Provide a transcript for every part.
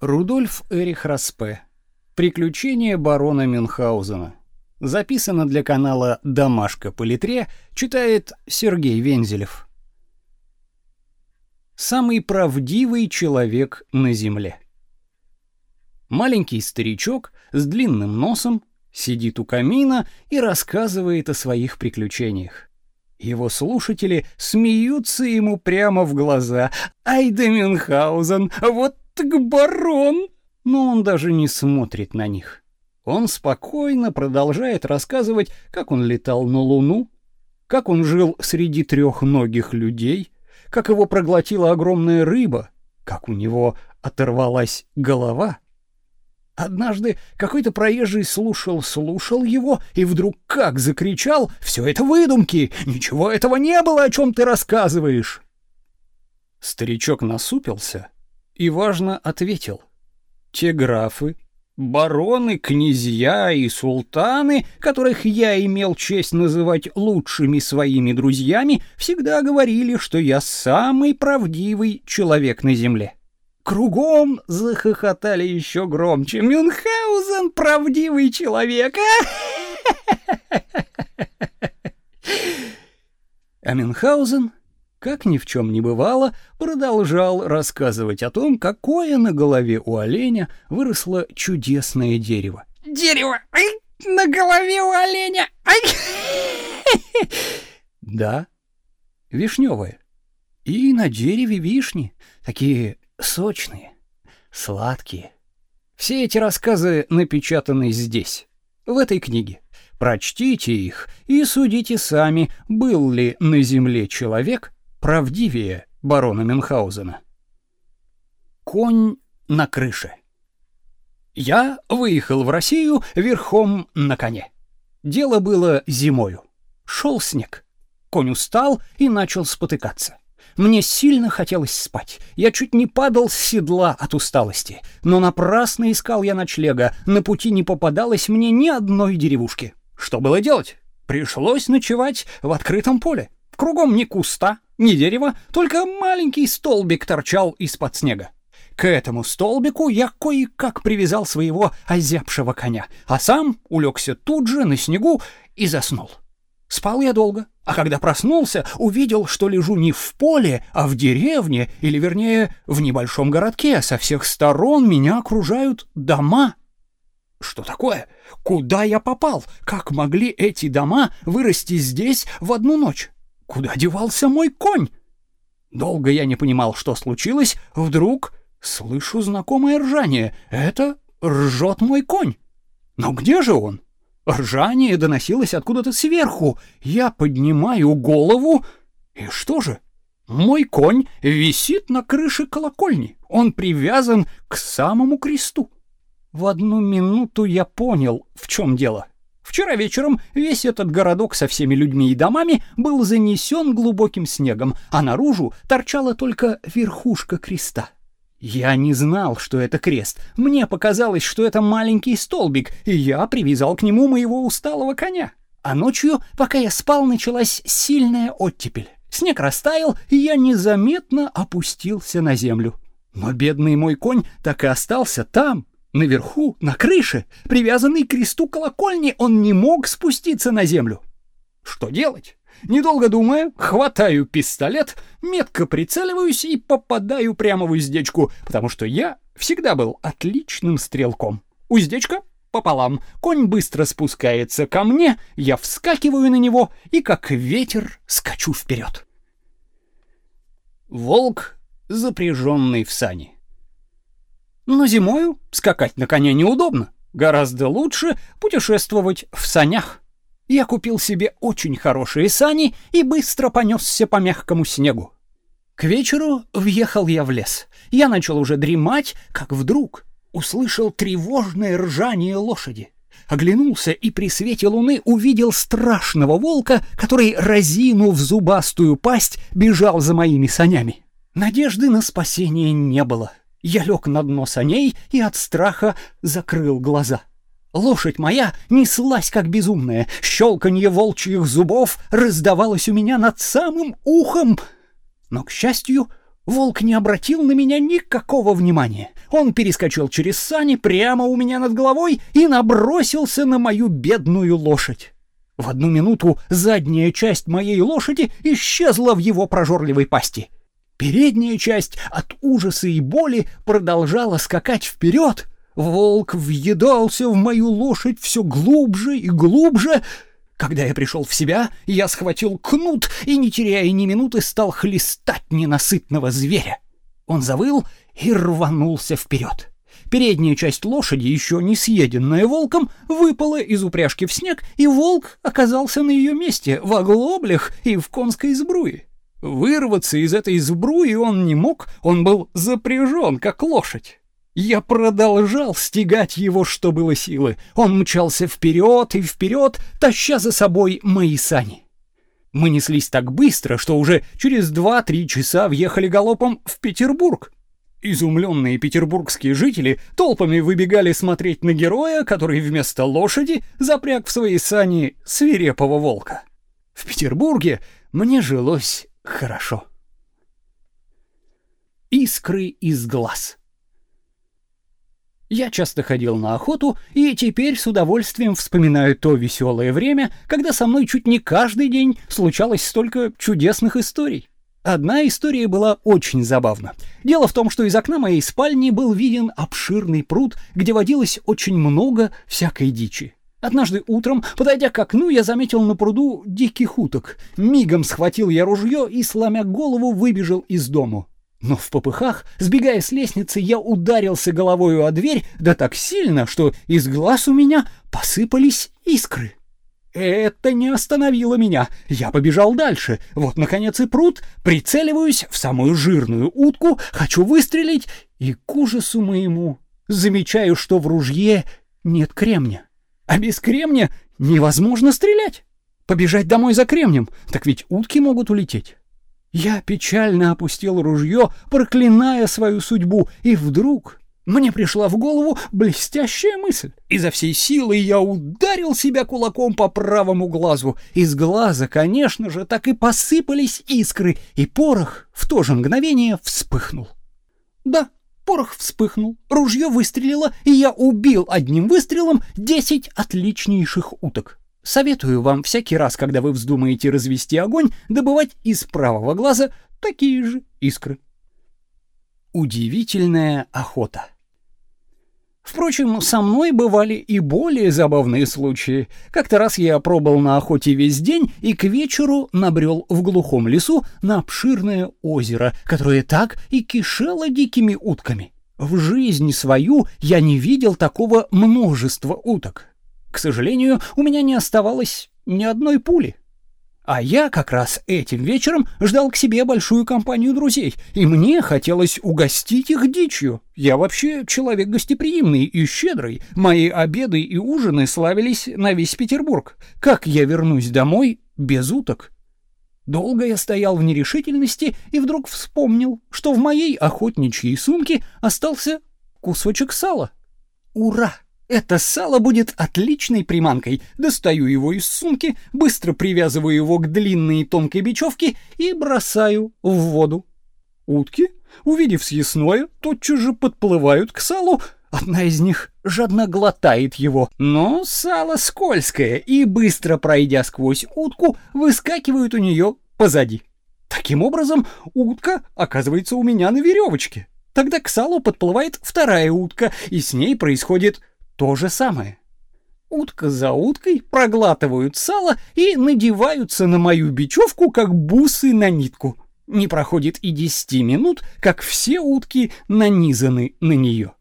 Рудольф Эрих Распе. Приключения барона Мюнхгаузена. Записано для канала Домашка по литре, читает Сергей Вензелев. Самый правдивый человек на земле. Маленький старичок с длинным носом сидит у камина и рассказывает о своих приключениях. Его слушатели смеются ему прямо в глаза. «Ай да Мюнхгаузен, вот так барон!» Но он даже не смотрит на них. Он спокойно продолжает рассказывать, как он летал на Луну, как он жил среди трехногих людей, как его проглотила огромная рыба, как у него оторвалась голова. Однажды какой-то проезжий слушал-слушал его и вдруг как закричал «Все это выдумки! Ничего этого не было, о чем ты рассказываешь!» Старичок насупился и важно ответил. Те графы, бароны, князья и султаны, которых я имел честь называть лучшими своими друзьями, всегда говорили, что я самый правдивый человек на земле. Кругом захохотали еще громче. Мюнхгаузен правдивый человек. А Мюнхгаузен как ни в чем не бывало, продолжал рассказывать о том, какое на голове у оленя выросло чудесное дерево. Дерево! Ай, на голове у оленя! Ай! Да, вишневое. И на дереве вишни, такие сочные, сладкие. Все эти рассказы напечатаны здесь, в этой книге. Прочтите их и судите сами, был ли на земле человек, правдивее барона Мюнхгаузена. Конь на крыше. Я выехал в Россию верхом на коне. Дело было зимою. Шел снег. Конь устал и начал спотыкаться. Мне сильно хотелось спать. Я чуть не падал с седла от усталости, но напрасно искал я ночлега. На пути не попадалось мне ни одной деревушки. Что было делать? Пришлось ночевать в открытом поле. Кругом ни куста, ни дерева, только маленький столбик торчал из-под снега. К этому столбику я кое-как привязал своего озябшего коня, а сам улегся тут же на снегу и заснул. Спал я долго, а когда проснулся, увидел, что лежу не в поле, а в деревне, или вернее, в небольшом городке. Со всех сторон меня окружают дома. Что такое? Куда я попал? Как могли эти дома вырасти здесь в одну ночь? Куда девался мой конь? Долго я не понимал, что случилось. Вдруг слышу знакомое ржание. Это ржет мой конь. Но где же он? Ржание доносилось откуда-то сверху. Я поднимаю голову, и что же? Мой конь висит на крыше колокольни. Он привязан к самому кресту. В одну минуту я понял, в чем дело. Вчера вечером весь этот городок со всеми людьми и домами был занесен глубоким снегом, а наружу торчала только верхушка креста. Я не знал, что это крест. Мне показалось, что это маленький столбик, и я привязал к нему моего усталого коня. А ночью, пока я спал, началась сильная оттепель. Снег растаял, и я незаметно опустился на землю. Но бедный мой конь так и остался там, Наверху, на крыше, привязанный к кресту колокольни, он не мог спуститься на землю. Что делать? Недолго думая, хватаю пистолет, метко прицеливаюсь и попадаю прямо в уздечку, потому что я всегда был отличным стрелком. Уздечка пополам. Конь быстро спускается ко мне, я вскакиваю на него и как ветер скачу вперед. Волк, запряженный в сани. Но зимою скакать на коне неудобно. Гораздо лучше путешествовать в санях. Я купил себе очень хорошие сани и быстро понесся по мягкому снегу. К вечеру въехал я в лес. Я начал уже дремать, как вдруг услышал тревожное ржание лошади. Оглянулся и при свете луны увидел страшного волка, который, разинув зубастую пасть, бежал за моими санями. Надежды на спасение не было. Я лег на дно саней и от страха закрыл глаза. Лошадь моя неслась как безумная, щелканье волчьих зубов раздавалось у меня над самым ухом. Но, к счастью, волк не обратил на меня никакого внимания. Он перескочил через сани прямо у меня над головой и набросился на мою бедную лошадь. В одну минуту задняя часть моей лошади исчезла в его прожорливой пасти. Передняя часть от ужаса и боли продолжала скакать вперед. Волк въедался в мою лошадь все глубже и глубже. Когда я пришел в себя, я схватил кнут и, не теряя ни минуты, стал хлестать ненасытного зверя. Он завыл и рванулся вперед. Передняя часть лошади, еще не съеденная волком, выпала из упряжки в снег, и волк оказался на ее месте, в оглоблях и в конской сбруе. Вырваться из этой сбруи он не мог, он был запряжен, как лошадь. Я продолжал стегать его, что было силы. Он мчался вперед и вперед, таща за собой мои сани. Мы неслись так быстро, что уже через два-три часа въехали галопом в Петербург. Изумленные петербургские жители толпами выбегали смотреть на героя, который вместо лошади запряг в свои сани свирепого волка. В Петербурге мне жилось хорошо. Искры из глаз. Я часто ходил на охоту и теперь с удовольствием вспоминаю то веселое время, когда со мной чуть не каждый день случалось столько чудесных историй. Одна история была очень забавна. Дело в том, что из окна моей спальни был виден обширный пруд, где водилось очень много всякой дичи. Однажды утром, подойдя к окну, я заметил на пруду диких уток. Мигом схватил я ружье и, сломя голову, выбежал из дому. Но в попыхах, сбегая с лестницы, я ударился головою о дверь, да так сильно, что из глаз у меня посыпались искры. Это не остановило меня. Я побежал дальше. Вот, наконец, и пруд. Прицеливаюсь в самую жирную утку, хочу выстрелить, и к ужасу моему замечаю, что в ружье нет кремня. А без кремня невозможно стрелять. Побежать домой за кремнем, так ведь утки могут улететь. Я печально опустил ружье, проклиная свою судьбу, и вдруг мне пришла в голову блестящая мысль. Изо всей силы я ударил себя кулаком по правому глазу. Из глаза, конечно же, так и посыпались искры, и порох в то же мгновение вспыхнул. Да, порох вспыхнул, ружье выстрелило, и я убил одним выстрелом десять отличнейших уток. Советую вам всякий раз, когда вы вздумаете развести огонь, добывать из правого глаза такие же искры. Удивительная охота. Впрочем, со мной бывали и более забавные случаи. Как-то раз я пробыл на охоте весь день и к вечеру набрел в глухом лесу на обширное озеро, которое так и кишело дикими утками. В жизни свою я не видел такого множества уток. К сожалению, у меня не оставалось ни одной пули. А я как раз этим вечером ждал к себе большую компанию друзей, и мне хотелось угостить их дичью. Я вообще человек гостеприимный и щедрый. Мои обеды и ужины славились на весь Петербург. Как я вернусь домой без уток? Долго я стоял в нерешительности и вдруг вспомнил, что в моей охотничьей сумке остался кусочек сала. Ура! Это сало будет отличной приманкой. Достаю его из сумки, быстро привязываю его к длинной и тонкой бечевке и бросаю в воду. Утки, увидев съестное, тотчас же подплывают к салу. Одна из них жадно глотает его, но сало скользкое, и быстро пройдя сквозь утку, выскакивает у нее позади. Таким образом, утка оказывается у меня на веревочке. Тогда к салу подплывает вторая утка, и с ней происходит то же самое. Утка за уткой проглатывают сало и надеваются на мою бечевку, как бусы на нитку. Не проходит и десяти минут, как все утки нанизаны на нее.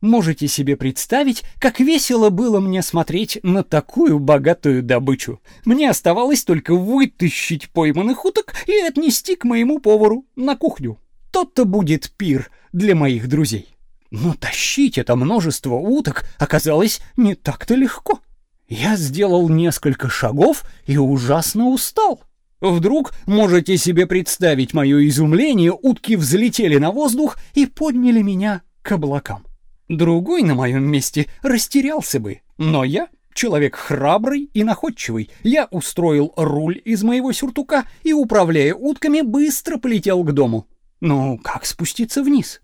Можете себе представить, как весело было мне смотреть на такую богатую добычу. Мне оставалось только вытащить пойманных уток и отнести к моему повару на кухню. Тот-то будет пир для моих друзей. Но тащить это множество уток оказалось не так-то легко. Я сделал несколько шагов и ужасно устал. Вдруг, можете себе представить мое изумление, утки взлетели на воздух и подняли меня к облакам. Другой на моем месте растерялся бы, но я человек храбрый и находчивый. Я устроил руль из моего сюртука и, управляя утками, быстро полетел к дому. Ну, как спуститься вниз?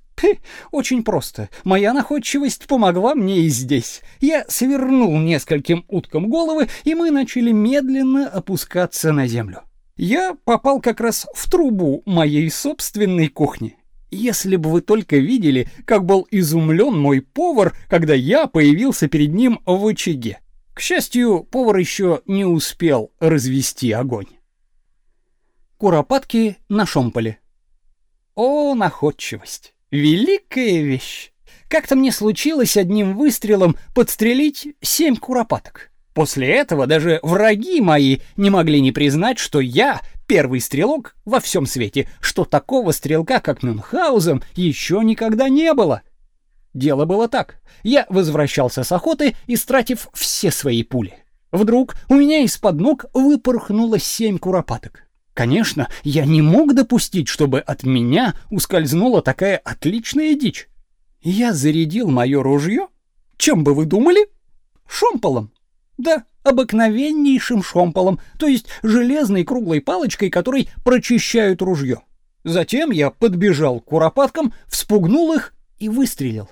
Очень просто. Моя находчивость помогла мне и здесь. Я свернул нескольким уткам головы, и мы начали медленно опускаться на землю. Я попал как раз в трубу моей собственной кухни. Если бы вы только видели, как был изумлен мой повар, когда я появился перед ним в очаге. К счастью, повар еще не успел развести огонь. Куропатки на шомполе. О, находчивость! Великая вещь! Как-то мне случилось одним выстрелом подстрелить семь куропаток. После этого даже враги мои не могли не признать, что я первый стрелок во всем свете, что такого стрелка, как Мюнхгаузен, еще никогда не было. Дело было так. Я возвращался с охоты, истратив все свои пули. Вдруг у меня из-под ног выпорхнуло семь куропаток. Конечно, я не мог допустить, чтобы от меня ускользнула такая отличная дичь. Я зарядил мое ружье. Чем бы вы думали? Шомполом. Да, обыкновеннейшим шомполом, то есть железной круглой палочкой, которой прочищают ружье. Затем я подбежал к куропаткам, вспугнул их и выстрелил.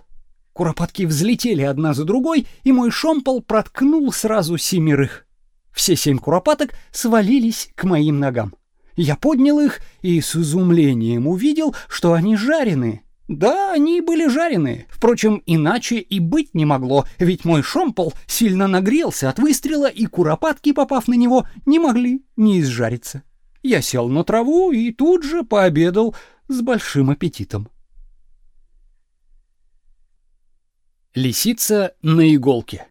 Куропатки взлетели одна за другой, и мой шомпол проткнул сразу семерых. Все семь куропаток свалились к моим ногам. Я поднял их и с изумлением увидел, что они жареные. Да, они были жареные. Впрочем, иначе и быть не могло, ведь мой шомпол сильно нагрелся от выстрела, и куропатки, попав на него, не могли не изжариться. Я сел на траву и тут же пообедал с большим аппетитом. Лисица на иголке.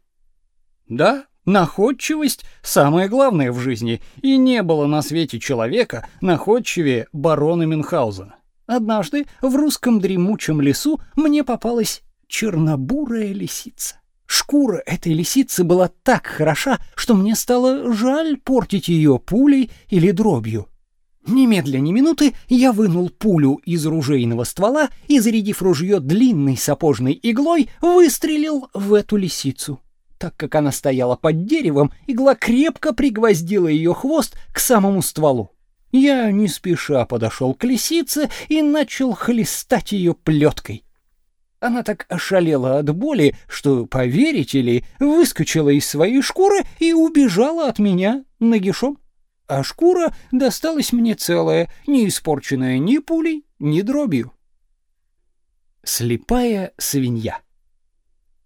Да, находчивость самое главное в жизни, и не было на свете человека находчивее барона Мюнхгаузена. Однажды в русском дремучем лесу мне попалась чернобурая лисица. Шкура этой лисицы была так хороша, что мне стало жаль портить ее пулей или дробью. Немедля ни минуты я вынул пулю из ружейного ствола и, зарядив ружье длинной сапожной иглой, выстрелил в эту лисицу. Так как она стояла под деревом, игла крепко пригвоздила ее хвост к самому стволу. Я не спеша подошел к лисице и начал хлестать ее плеткой. Она так ошалела от боли, что, поверите ли, выскочила из своей шкуры и убежала от меня нагишом а шкура досталась мне целая, не испорченная ни пулей, ни дробью. Слепая свинья.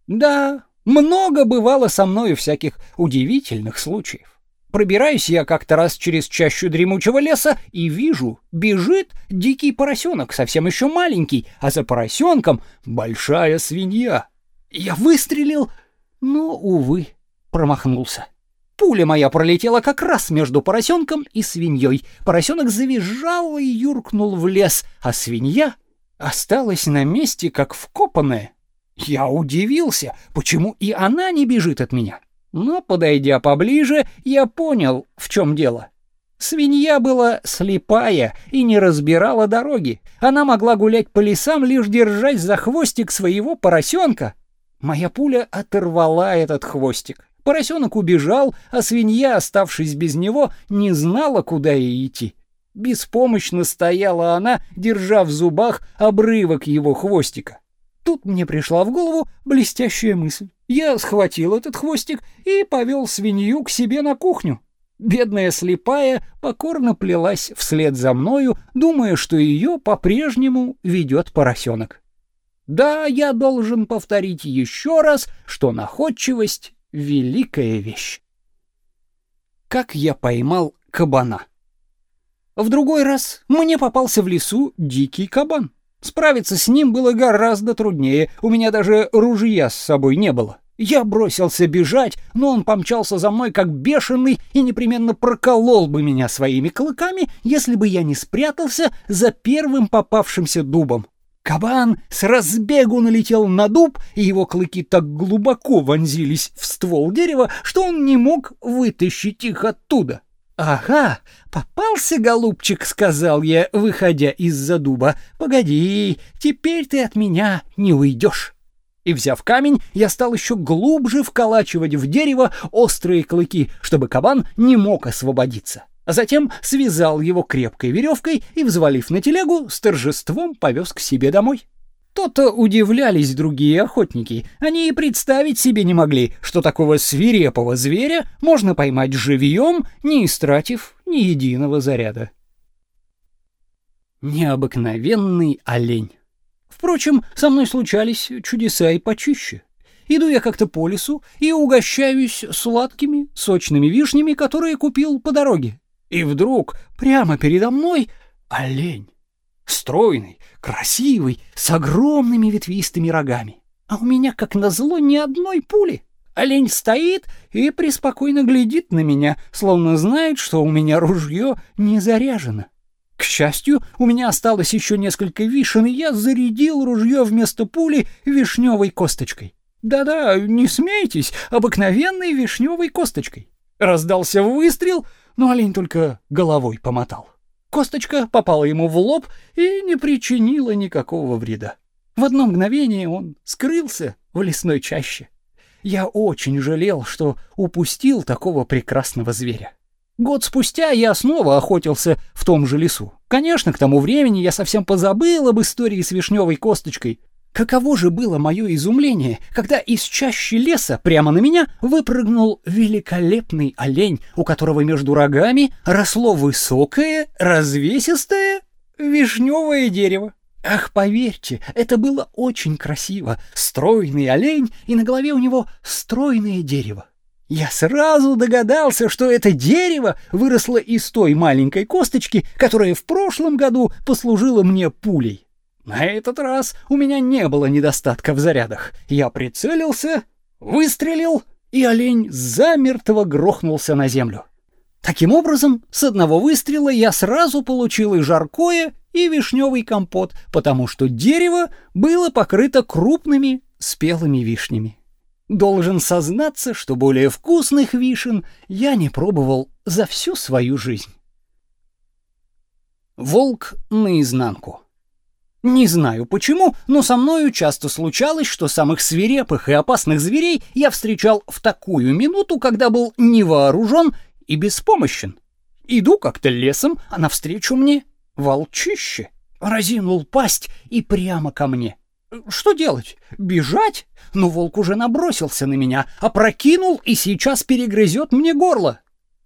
Да, много бывало со мною всяких удивительных случаев. Пробираюсь я как-то раз через чащу дремучего леса и вижу, бежит дикий поросенок, совсем еще маленький, а за поросенком большая свинья. Я выстрелил, но, увы, промахнулся. Пуля моя пролетела как раз между поросенком и свиньей. Поросенок завизжал и юркнул в лес, а свинья осталась на месте, как вкопанная. Я удивился, почему и она не бежит от меня. Но, подойдя поближе, я понял, в чем дело. Свинья была слепая и не разбирала дороги. Она могла гулять по лесам, лишь держась за хвостик своего поросенка. Моя пуля оторвала этот хвостик. Поросенок убежал, а свинья, оставшись без него, не знала, куда ей идти. Беспомощно стояла она, держа в зубах обрывок его хвостика. Тут мне пришла в голову блестящая мысль. Я схватил этот хвостик и повел свинью к себе на кухню. Бедная слепая покорно плелась вслед за мною, думая, что ее по-прежнему ведет поросенок. Да, я должен повторить еще раз, что находчивость великая вещь. Как я поймал кабана. В другой раз мне попался в лесу дикий кабан. Справиться с ним было гораздо труднее, у меня даже ружья с собой не было. Я бросился бежать, но он помчался за мной как бешеный и непременно проколол бы меня своими клыками, если бы я не спрятался за первым попавшимся дубом. Кабан с разбегу налетел на дуб, и его клыки так глубоко вонзились в ствол дерева, что он не мог вытащить их оттуда. «Ага, попался, голубчик», — сказал я, выходя из-за дуба. «Погоди, теперь ты от меня не уйдешь». И, взяв камень, я стал еще глубже вколачивать в дерево острые клыки, чтобы кабан не мог освободиться а затем связал его крепкой веревкой и, взвалив на телегу, с торжеством повез к себе домой. То-то удивлялись другие охотники. Они и представить себе не могли, что такого свирепого зверя можно поймать живьем, не истратив ни единого заряда. Необыкновенный олень. Впрочем, со мной случались чудеса и почище. Иду я как-то по лесу и угощаюсь сладкими, сочными вишнями, которые купил по дороге. И вдруг прямо передо мной олень. Стройный, красивый, с огромными ветвистыми рогами. А у меня, как назло, ни одной пули. Олень стоит и преспокойно глядит на меня, словно знает, что у меня ружье не заряжено. К счастью, у меня осталось еще несколько вишен, и я зарядил ружье вместо пули вишневой косточкой. Да-да, не смейтесь, обыкновенной вишневой косточкой. Раздался выстрел, но олень только головой помотал. Косточка попала ему в лоб и не причинила никакого вреда. В одно мгновение он скрылся в лесной чаще. Я очень жалел, что упустил такого прекрасного зверя. Год спустя я снова охотился в том же лесу. Конечно, к тому времени я совсем позабыл об истории с вишневой косточкой, Каково же было мое изумление, когда из чащи леса прямо на меня выпрыгнул великолепный олень, у которого между рогами росло высокое, развесистое вишневое дерево. Ах, поверьте, это было очень красиво. Стройный олень, и на голове у него стройное дерево. Я сразу догадался, что это дерево выросло из той маленькой косточки, которая в прошлом году послужила мне пулей. На этот раз у меня не было недостатка в зарядах. Я прицелился, выстрелил, и олень замертво грохнулся на землю. Таким образом, с одного выстрела я сразу получил и жаркое, и вишневый компот, потому что дерево было покрыто крупными спелыми вишнями. Должен сознаться, что более вкусных вишен я не пробовал за всю свою жизнь. Волк наизнанку. Не знаю почему, но со мною часто случалось, что самых свирепых и опасных зверей я встречал в такую минуту, когда был невооружен и беспомощен. Иду как-то лесом, а навстречу мне волчище. Разинул пасть и прямо ко мне. Что делать? Бежать? Но волк уже набросился на меня, опрокинул и сейчас перегрызет мне горло.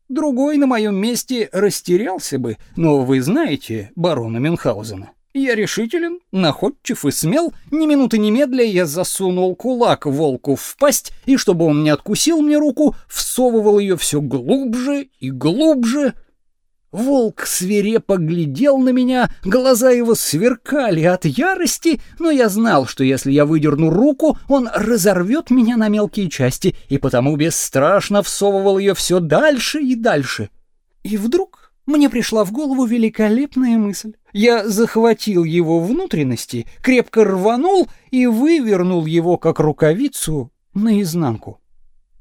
Другой на моем месте растерялся бы, но вы знаете барона Мюнхгаузена. Я решителен, находчив и смел. Ни минуты немедля я засунул кулак волку в пасть, и чтобы он не откусил мне руку, всовывал ее все глубже и глубже. Волк свирепо глядел на меня, глаза его сверкали от ярости, но я знал, что если я выдерну руку, он разорвет меня на мелкие части, и потому бесстрашно всовывал ее все дальше и дальше. И вдруг мне пришла в голову великолепная мысль. Я захватил его внутренности, крепко рванул и вывернул его как рукавицу наизнанку.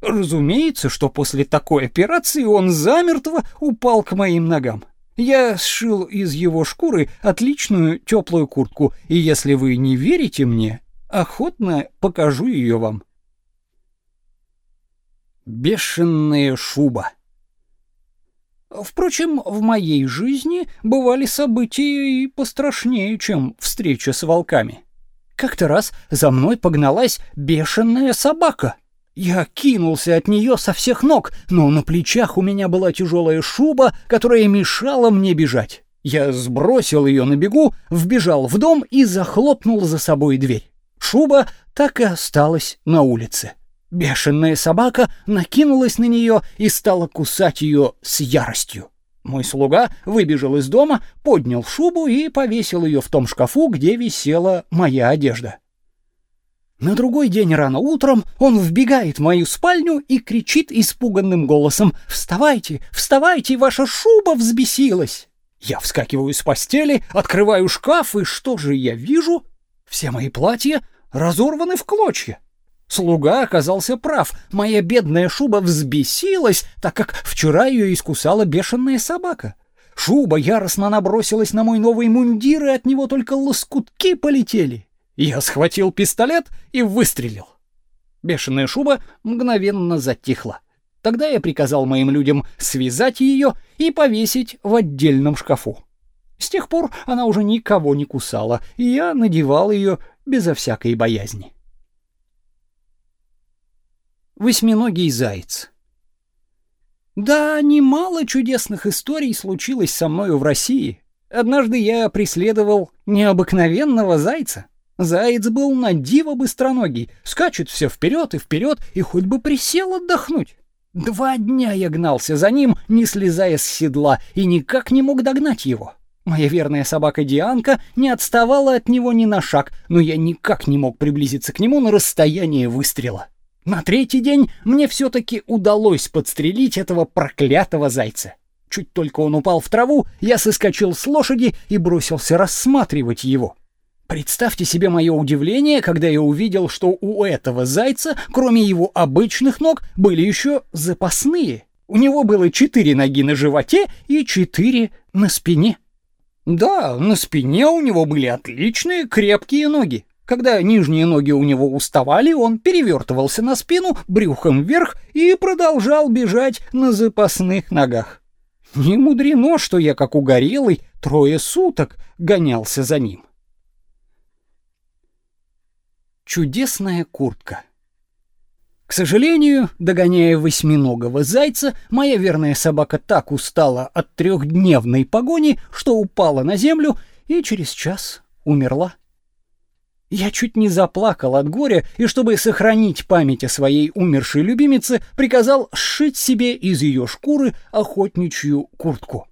Разумеется, что после такой операции он замертво упал к моим ногам. Я сшил из его шкуры отличную теплую куртку, и если вы не верите мне, охотно покажу ее вам. Бешеная шуба. Впрочем, в моей жизни бывали события и пострашнее, чем встреча с волками. Как-то раз за мной погналась бешеная собака. Я кинулся от нее со всех ног, но на плечах у меня была тяжелая шуба, которая мешала мне бежать. Я сбросил ее на бегу, вбежал в дом и захлопнул за собой дверь. Шуба так и осталась на улице. Бешеная собака накинулась на нее и стала кусать ее с яростью. Мой слуга выбежал из дома, поднял шубу и повесил ее в том шкафу, где висела моя одежда. На другой день рано утром он вбегает в мою спальню и кричит испуганным голосом «Вставайте, вставайте, ваша шуба взбесилась!» Я вскакиваю с постели, открываю шкаф, и что же я вижу? Все мои платья разорваны в клочья. Слуга оказался прав. Моя бедная шуба взбесилась, так как вчера ее искусала бешеная собака. Шуба яростно набросилась на мой новый мундир, и от него только лоскутки полетели. Я схватил пистолет и выстрелил. Бешеная шуба мгновенно затихла. Тогда я приказал моим людям связать ее и повесить в отдельном шкафу. С тех пор она уже никого не кусала, и я надевал ее безо всякой боязни. Восьминогий заяц. Да, немало чудесных историй случилось со мною в России. Однажды я преследовал необыкновенного зайца. Заяц был на диво быстроногий, скачет все вперед и вперед, и хоть бы присел отдохнуть. Два дня я гнался за ним, не слезая с седла, и никак не мог догнать его. Моя верная собака Дианка не отставала от него ни на шаг, но я никак не мог приблизиться к нему на расстояние выстрела. На третий день мне все-таки удалось подстрелить этого проклятого зайца. Чуть только он упал в траву, я соскочил с лошади и бросился рассматривать его. Представьте себе мое удивление, когда я увидел, что у этого зайца, кроме его обычных ног, были еще запасные. У него было четыре ноги на животе и четыре на спине. Да, на спине у него были отличные крепкие ноги. Когда нижние ноги у него уставали, он перевертывался на спину брюхом вверх и продолжал бежать на запасных ногах. Не мудрено, что я, как угорелый, трое суток гонялся за ним. Чудесная куртка. К сожалению, догоняя восьминогого зайца, моя верная собака так устала от трехдневной погони, что упала на землю и через час умерла. Я чуть не заплакал от горя, и чтобы сохранить память о своей умершей любимице, приказал сшить себе из ее шкуры охотничью куртку.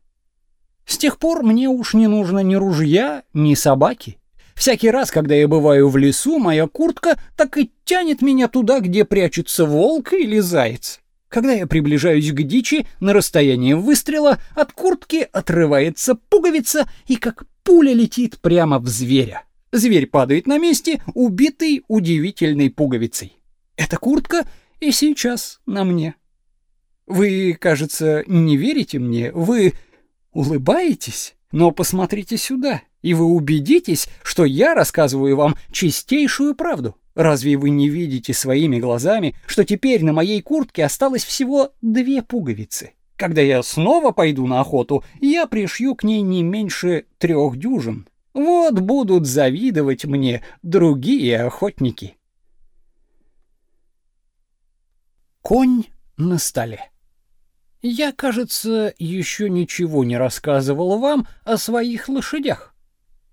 С тех пор мне уж не нужно ни ружья, ни собаки. Всякий раз, когда я бываю в лесу, моя куртка так и тянет меня туда, где прячется волк или заяц. Когда я приближаюсь к дичи на расстояние выстрела, от куртки отрывается пуговица и как пуля летит прямо в зверя. Зверь падает на месте, убитый удивительной пуговицей. Эта куртка и сейчас на мне. Вы, кажется, не верите мне, вы улыбаетесь, но посмотрите сюда и вы убедитесь, что я рассказываю вам чистейшую правду. Разве вы не видите своими глазами, что теперь на моей куртке осталось всего две пуговицы? Когда я снова пойду на охоту, я пришью к ней не меньше трех дюжин. Вот будут завидовать мне другие охотники. Конь на столе. Я, кажется, еще ничего не рассказывал вам о своих лошадях.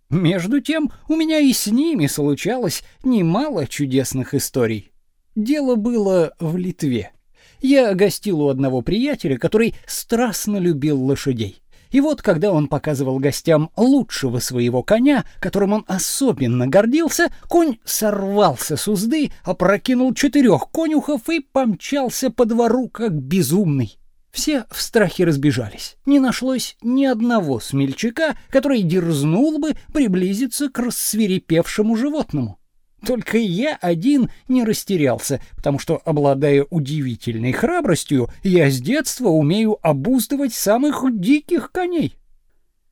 Между тем, у меня и с ними случалось немало чудесных историй. Дело было в Литве. Я гостил у одного приятеля, который страстно любил лошадей. И вот, когда он показывал гостям лучшего своего коня, которым он особенно гордился, конь сорвался с узды, опрокинул четырех конюхов и помчался по двору как безумный. Все в страхе разбежались. Не нашлось ни одного смельчака, который дерзнул бы приблизиться к рассверепевшему животному. Только я один не растерялся, потому что, обладая удивительной храбростью, я с детства умею обуздывать самых диких коней.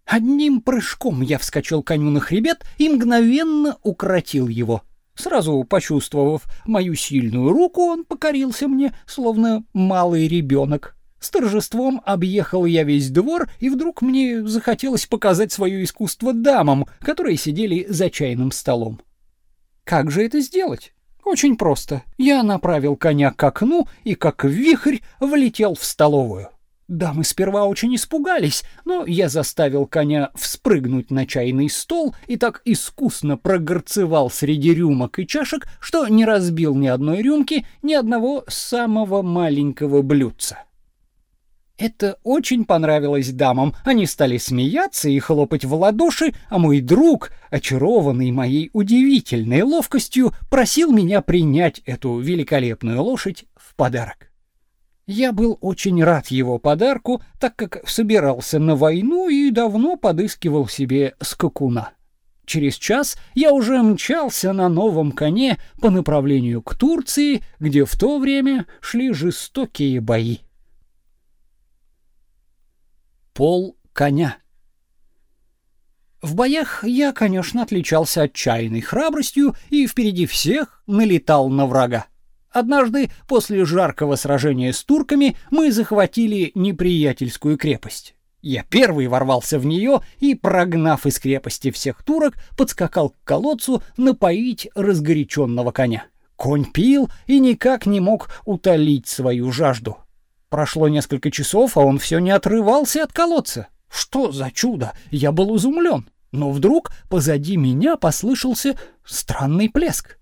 Одним прыжком я вскочил коню на хребет и мгновенно укротил его. Сразу почувствовав мою сильную руку, он покорился мне, словно малый ребенок. С торжеством объехал я весь двор, и вдруг мне захотелось показать свое искусство дамам, которые сидели за чайным столом. Как же это сделать? Очень просто. Я направил коня к окну и как вихрь влетел в столовую. Дамы сперва очень испугались, но я заставил коня вспрыгнуть на чайный стол и так искусно прогорцевал среди рюмок и чашек, что не разбил ни одной рюмки, ни одного самого маленького блюдца. Это очень понравилось дамам. Они стали смеяться и хлопать в ладоши, а мой друг, очарованный моей удивительной ловкостью, просил меня принять эту великолепную лошадь в подарок. Я был очень рад его подарку, так как собирался на войну и давно подыскивал себе скакуна. Через час я уже мчался на новом коне по направлению к Турции, где в то время шли жестокие бои пол коня. В боях я, конечно, отличался отчаянной храбростью и впереди всех налетал на врага. Однажды, после жаркого сражения с турками, мы захватили неприятельскую крепость. Я первый ворвался в нее и, прогнав из крепости всех турок, подскакал к колодцу напоить разгоряченного коня. Конь пил и никак не мог утолить свою жажду. Прошло несколько часов, а он все не отрывался от колодца. Что за чудо! Я был изумлен. Но вдруг позади меня послышался странный плеск.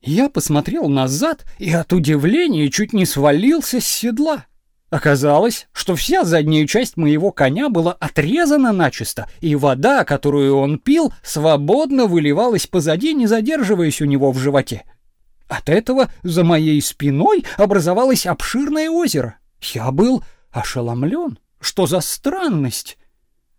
Я посмотрел назад и от удивления чуть не свалился с седла. Оказалось, что вся задняя часть моего коня была отрезана начисто, и вода, которую он пил, свободно выливалась позади, не задерживаясь у него в животе. От этого за моей спиной образовалось обширное озеро. Я был ошеломлен. Что за странность?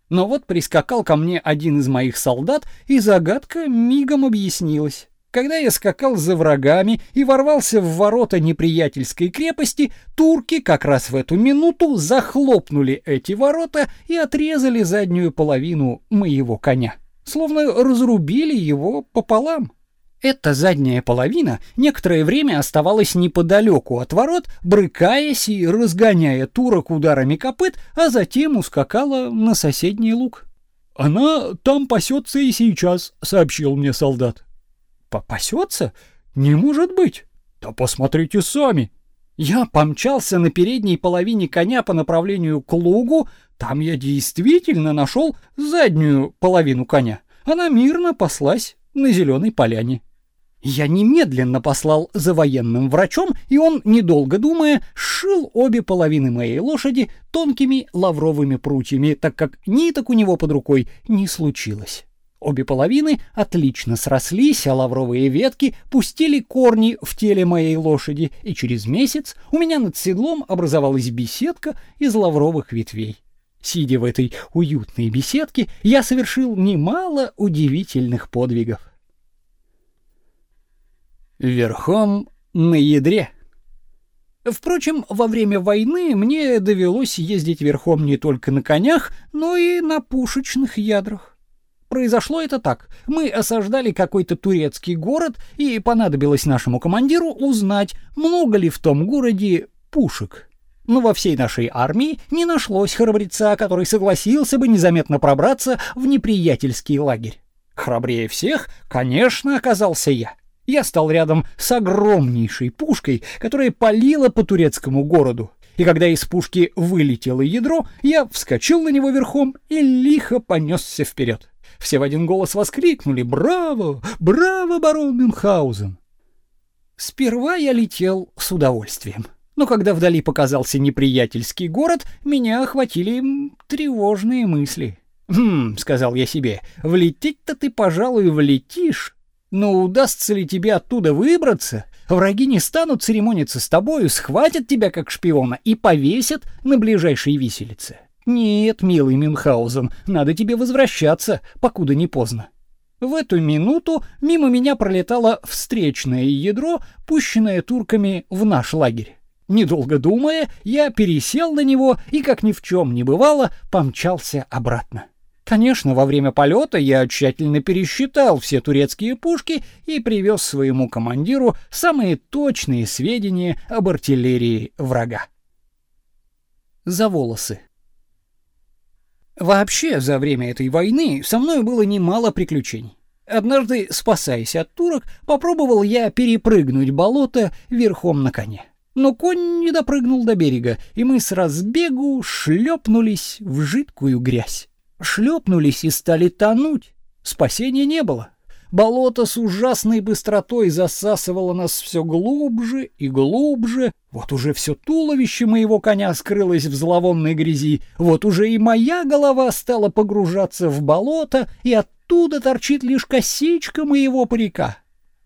Но вот прискакал ко мне один из моих солдат, и загадка мигом объяснилась. Когда я скакал за врагами и ворвался в ворота неприятельской крепости, турки как раз в эту минуту захлопнули эти ворота и отрезали заднюю половину моего коня, словно разрубили его пополам. Эта задняя половина некоторое время оставалась неподалеку от ворот, брыкаясь и разгоняя турок ударами копыт, а затем ускакала на соседний луг. «Она там пасется и сейчас», — сообщил мне солдат. «Попасется? Не может быть!» «Да посмотрите сами!» Я помчался на передней половине коня по направлению к лугу, там я действительно нашел заднюю половину коня. Она мирно паслась на зеленой поляне. Я немедленно послал за военным врачом, и он, недолго думая, сшил обе половины моей лошади тонкими лавровыми прутьями, так как ниток у него под рукой не случилось. Обе половины отлично срослись, а лавровые ветки пустили корни в теле моей лошади, и через месяц у меня над седлом образовалась беседка из лавровых ветвей. Сидя в этой уютной беседке, я совершил немало удивительных подвигов верхом на ядре. Впрочем, во время войны мне довелось ездить верхом не только на конях, но и на пушечных ядрах. Произошло это так. Мы осаждали какой-то турецкий город, и понадобилось нашему командиру узнать, много ли в том городе пушек. Но во всей нашей армии не нашлось храбреца, который согласился бы незаметно пробраться в неприятельский лагерь. Храбрее всех, конечно, оказался я. Я стал рядом с огромнейшей пушкой, которая палила по турецкому городу. И когда из пушки вылетело ядро, я вскочил на него верхом и лихо понесся вперед. Все в один голос воскликнули «Браво! Браво, барон Мюнхгаузен!» Сперва я летел с удовольствием. Но когда вдали показался неприятельский город, меня охватили тревожные мысли. «Хм», — сказал я себе, — «влететь-то ты, пожалуй, влетишь, но удастся ли тебе оттуда выбраться? Враги не станут церемониться с тобою, схватят тебя как шпиона и повесят на ближайшей виселице. Нет, милый Мюнхгаузен, надо тебе возвращаться, покуда не поздно. В эту минуту мимо меня пролетало встречное ядро, пущенное турками в наш лагерь. Недолго думая, я пересел на него и, как ни в чем не бывало, помчался обратно. Конечно, во время полета я тщательно пересчитал все турецкие пушки и привез своему командиру самые точные сведения об артиллерии врага. За волосы. Вообще, за время этой войны со мной было немало приключений. Однажды, спасаясь от турок, попробовал я перепрыгнуть болото верхом на коне. Но конь не допрыгнул до берега, и мы с разбегу шлепнулись в жидкую грязь шлепнулись и стали тонуть. Спасения не было. Болото с ужасной быстротой засасывало нас все глубже и глубже. Вот уже все туловище моего коня скрылось в зловонной грязи. Вот уже и моя голова стала погружаться в болото, и оттуда торчит лишь косичка моего парика.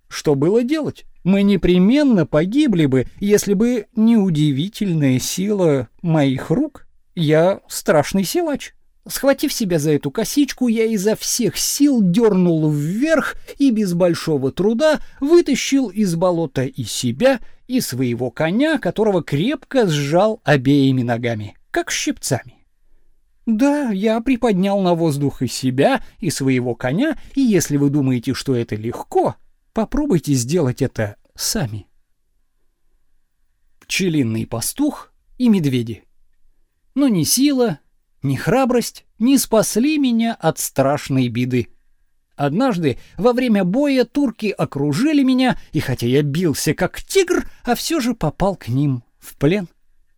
Что было делать? Мы непременно погибли бы, если бы не удивительная сила моих рук. Я страшный силач. Схватив себя за эту косичку, я изо всех сил дернул вверх и без большого труда вытащил из болота и себя, и своего коня, которого крепко сжал обеими ногами, как щипцами. Да, я приподнял на воздух и себя, и своего коня, и если вы думаете, что это легко, попробуйте сделать это сами. Пчелиный пастух и медведи. Но ни сила, ни храбрость не спасли меня от страшной беды. Однажды во время боя турки окружили меня, и хотя я бился как тигр, а все же попал к ним в плен.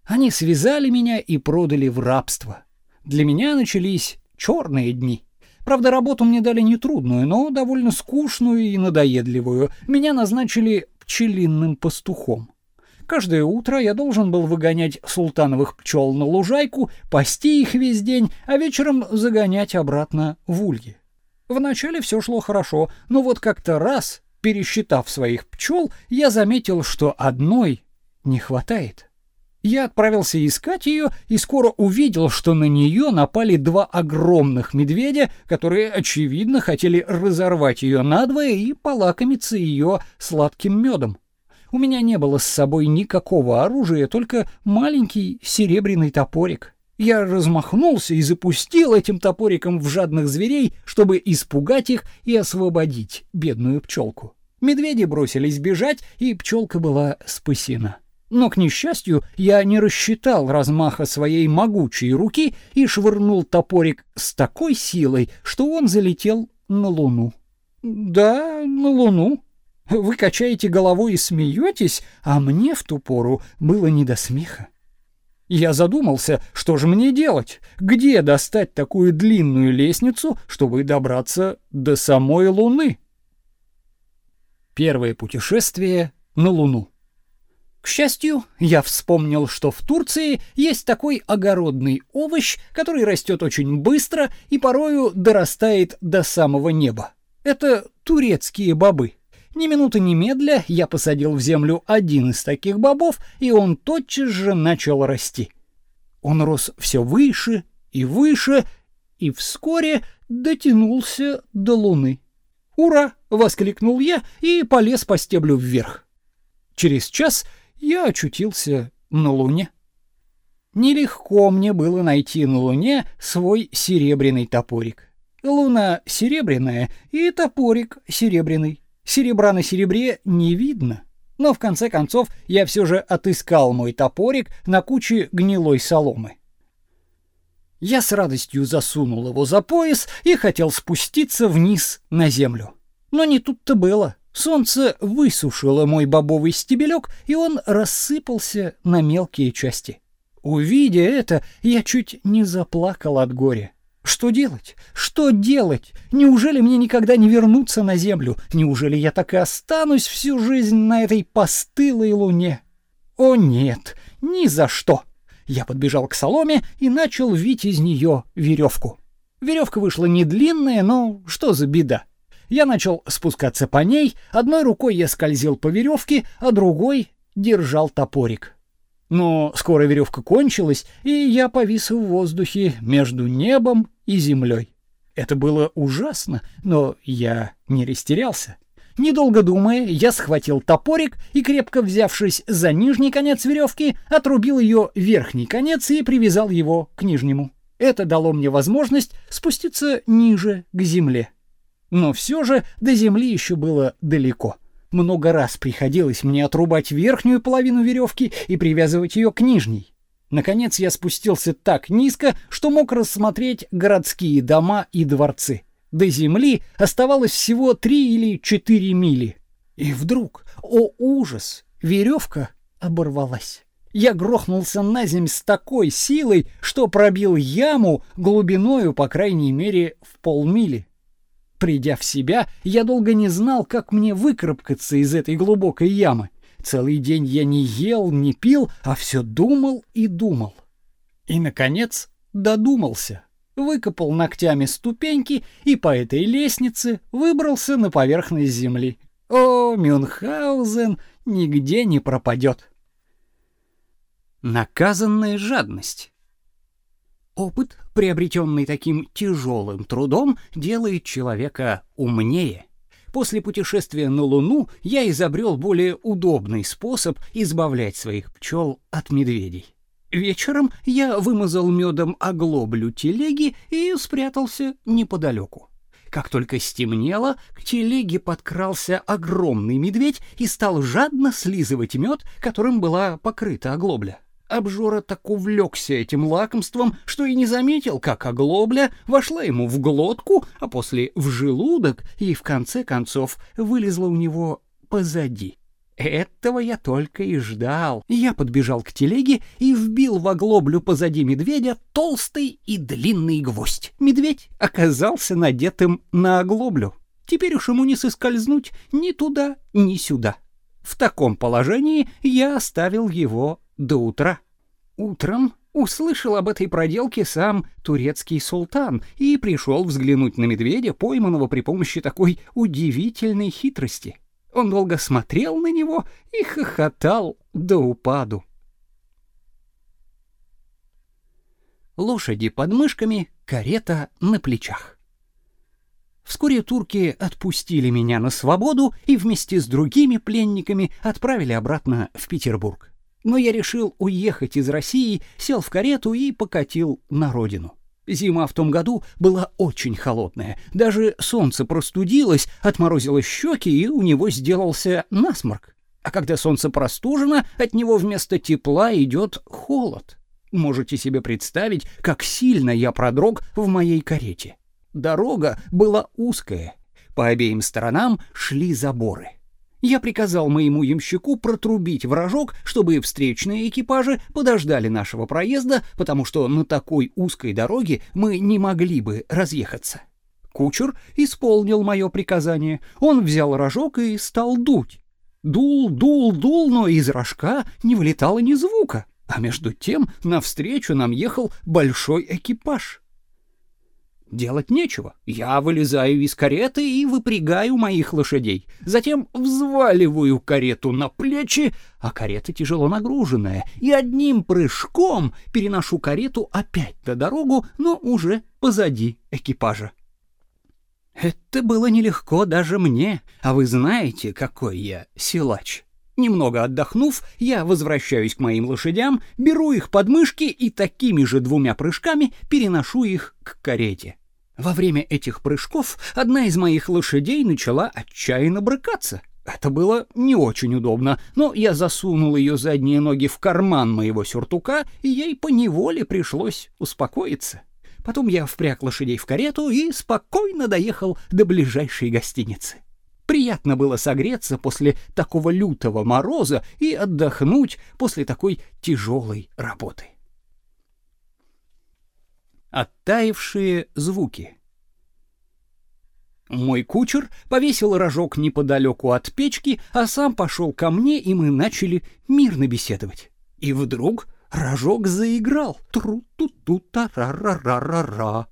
Они связали меня и продали в рабство. Для меня начались черные дни. Правда, работу мне дали не трудную, но довольно скучную и надоедливую. Меня назначили пчелиным пастухом. Каждое утро я должен был выгонять султановых пчел на лужайку, пасти их весь день, а вечером загонять обратно в ульи. Вначале все шло хорошо, но вот как-то раз, пересчитав своих пчел, я заметил, что одной не хватает. Я отправился искать ее и скоро увидел, что на нее напали два огромных медведя, которые, очевидно, хотели разорвать ее надвое и полакомиться ее сладким медом. У меня не было с собой никакого оружия, только маленький серебряный топорик. Я размахнулся и запустил этим топориком в жадных зверей, чтобы испугать их и освободить бедную пчелку. Медведи бросились бежать, и пчелка была спасена. Но, к несчастью, я не рассчитал размаха своей могучей руки и швырнул топорик с такой силой, что он залетел на луну. Да, на луну. Вы качаете головой и смеетесь, а мне в ту пору было не до смеха. Я задумался, что же мне делать? Где достать такую длинную лестницу, чтобы добраться до самой Луны? Первое путешествие на Луну. К счастью, я вспомнил, что в Турции есть такой огородный овощ, который растет очень быстро и порою дорастает до самого неба. Это турецкие бобы. Ни минуты ни медля я посадил в землю один из таких бобов, и он тотчас же начал расти. Он рос все выше и выше, и вскоре дотянулся до луны. «Ура!» — воскликнул я и полез по стеблю вверх. Через час я очутился на луне. Нелегко мне было найти на луне свой серебряный топорик. Луна серебряная и топорик серебряный. Серебра на серебре не видно. Но в конце концов я все же отыскал мой топорик на куче гнилой соломы. Я с радостью засунул его за пояс и хотел спуститься вниз на землю. Но не тут-то было. Солнце высушило мой бобовый стебелек, и он рассыпался на мелкие части. Увидя это, я чуть не заплакал от горя. Что делать? Что делать? Неужели мне никогда не вернуться на землю? Неужели я так и останусь всю жизнь на этой постылой луне? О нет, ни за что. Я подбежал к соломе и начал вить из нее веревку. Веревка вышла не длинная, но что за беда? Я начал спускаться по ней, одной рукой я скользил по веревке, а другой держал топорик. Но скоро веревка кончилась, и я повис в воздухе между небом и землей. Это было ужасно, но я не растерялся. Недолго думая, я схватил топорик и, крепко взявшись за нижний конец веревки, отрубил ее верхний конец и привязал его к нижнему. Это дало мне возможность спуститься ниже, к земле. Но все же до земли еще было далеко. Много раз приходилось мне отрубать верхнюю половину веревки и привязывать ее к нижней. Наконец я спустился так низко, что мог рассмотреть городские дома и дворцы. До земли оставалось всего три или четыре мили. И вдруг, о ужас, веревка оборвалась. Я грохнулся на земь с такой силой, что пробил яму глубиною, по крайней мере, в полмили. Придя в себя, я долго не знал, как мне выкарабкаться из этой глубокой ямы. Целый день я не ел, не пил, а все думал и думал. И, наконец, додумался. Выкопал ногтями ступеньки и по этой лестнице выбрался на поверхность земли. О, Мюнхгаузен нигде не пропадет. Наказанная жадность. Опыт, приобретенный таким тяжелым трудом, делает человека умнее. После путешествия на Луну я изобрел более удобный способ избавлять своих пчел от медведей. Вечером я вымазал медом оглоблю телеги и спрятался неподалеку. Как только стемнело, к телеге подкрался огромный медведь и стал жадно слизывать мед, которым была покрыта оглобля. Обжора так увлекся этим лакомством, что и не заметил, как оглобля вошла ему в глотку, а после в желудок и в конце концов вылезла у него позади. Этого я только и ждал. Я подбежал к телеге и вбил в оглоблю позади медведя толстый и длинный гвоздь. Медведь оказался надетым на оглоблю. Теперь уж ему не соскользнуть ни туда, ни сюда. В таком положении я оставил его до утра. Утром услышал об этой проделке сам турецкий султан и пришел взглянуть на медведя, пойманного при помощи такой удивительной хитрости. Он долго смотрел на него и хохотал до упаду. Лошади под мышками, карета на плечах. Вскоре турки отпустили меня на свободу и вместе с другими пленниками отправили обратно в Петербург. Но я решил уехать из России, сел в карету и покатил на родину. Зима в том году была очень холодная. Даже солнце простудилось, отморозило щеки, и у него сделался насморк. А когда солнце простужено, от него вместо тепла идет холод. Можете себе представить, как сильно я продрог в моей карете. Дорога была узкая, по обеим сторонам шли заборы. Я приказал моему ямщику протрубить вражок, чтобы встречные экипажи подождали нашего проезда, потому что на такой узкой дороге мы не могли бы разъехаться. Кучер исполнил мое приказание. Он взял рожок и стал дуть. Дул, дул, дул, но из рожка не вылетало ни звука. А между тем навстречу нам ехал большой экипаж. Делать нечего. Я вылезаю из кареты и выпрягаю моих лошадей. Затем взваливаю карету на плечи, а карета тяжело нагруженная, и одним прыжком переношу карету опять на дорогу, но уже позади экипажа. Это было нелегко даже мне, а вы знаете, какой я силач. Немного отдохнув, я возвращаюсь к моим лошадям, беру их под мышки и такими же двумя прыжками переношу их к карете. Во время этих прыжков одна из моих лошадей начала отчаянно брыкаться. Это было не очень удобно, но я засунул ее задние ноги в карман моего сюртука, и ей поневоле пришлось успокоиться. Потом я впряг лошадей в карету и спокойно доехал до ближайшей гостиницы. Приятно было согреться после такого лютого мороза и отдохнуть после такой тяжелой работы. Оттаившие звуки. Мой кучер повесил рожок неподалеку от печки, а сам пошел ко мне, и мы начали мирно беседовать. И вдруг рожок заиграл. Тру-ту-ту-та-ра-ра-ра-ра.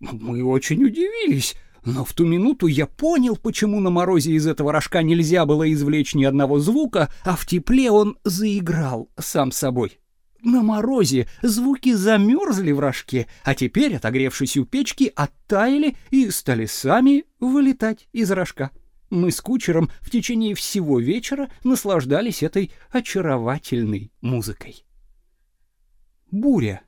Мы очень удивились. Но в ту минуту я понял, почему на морозе из этого рожка нельзя было извлечь ни одного звука, а в тепле он заиграл сам собой. На морозе звуки замерзли в рожке, а теперь, отогревшись у печки, оттаяли и стали сами вылетать из рожка. Мы с кучером в течение всего вечера наслаждались этой очаровательной музыкой. Буря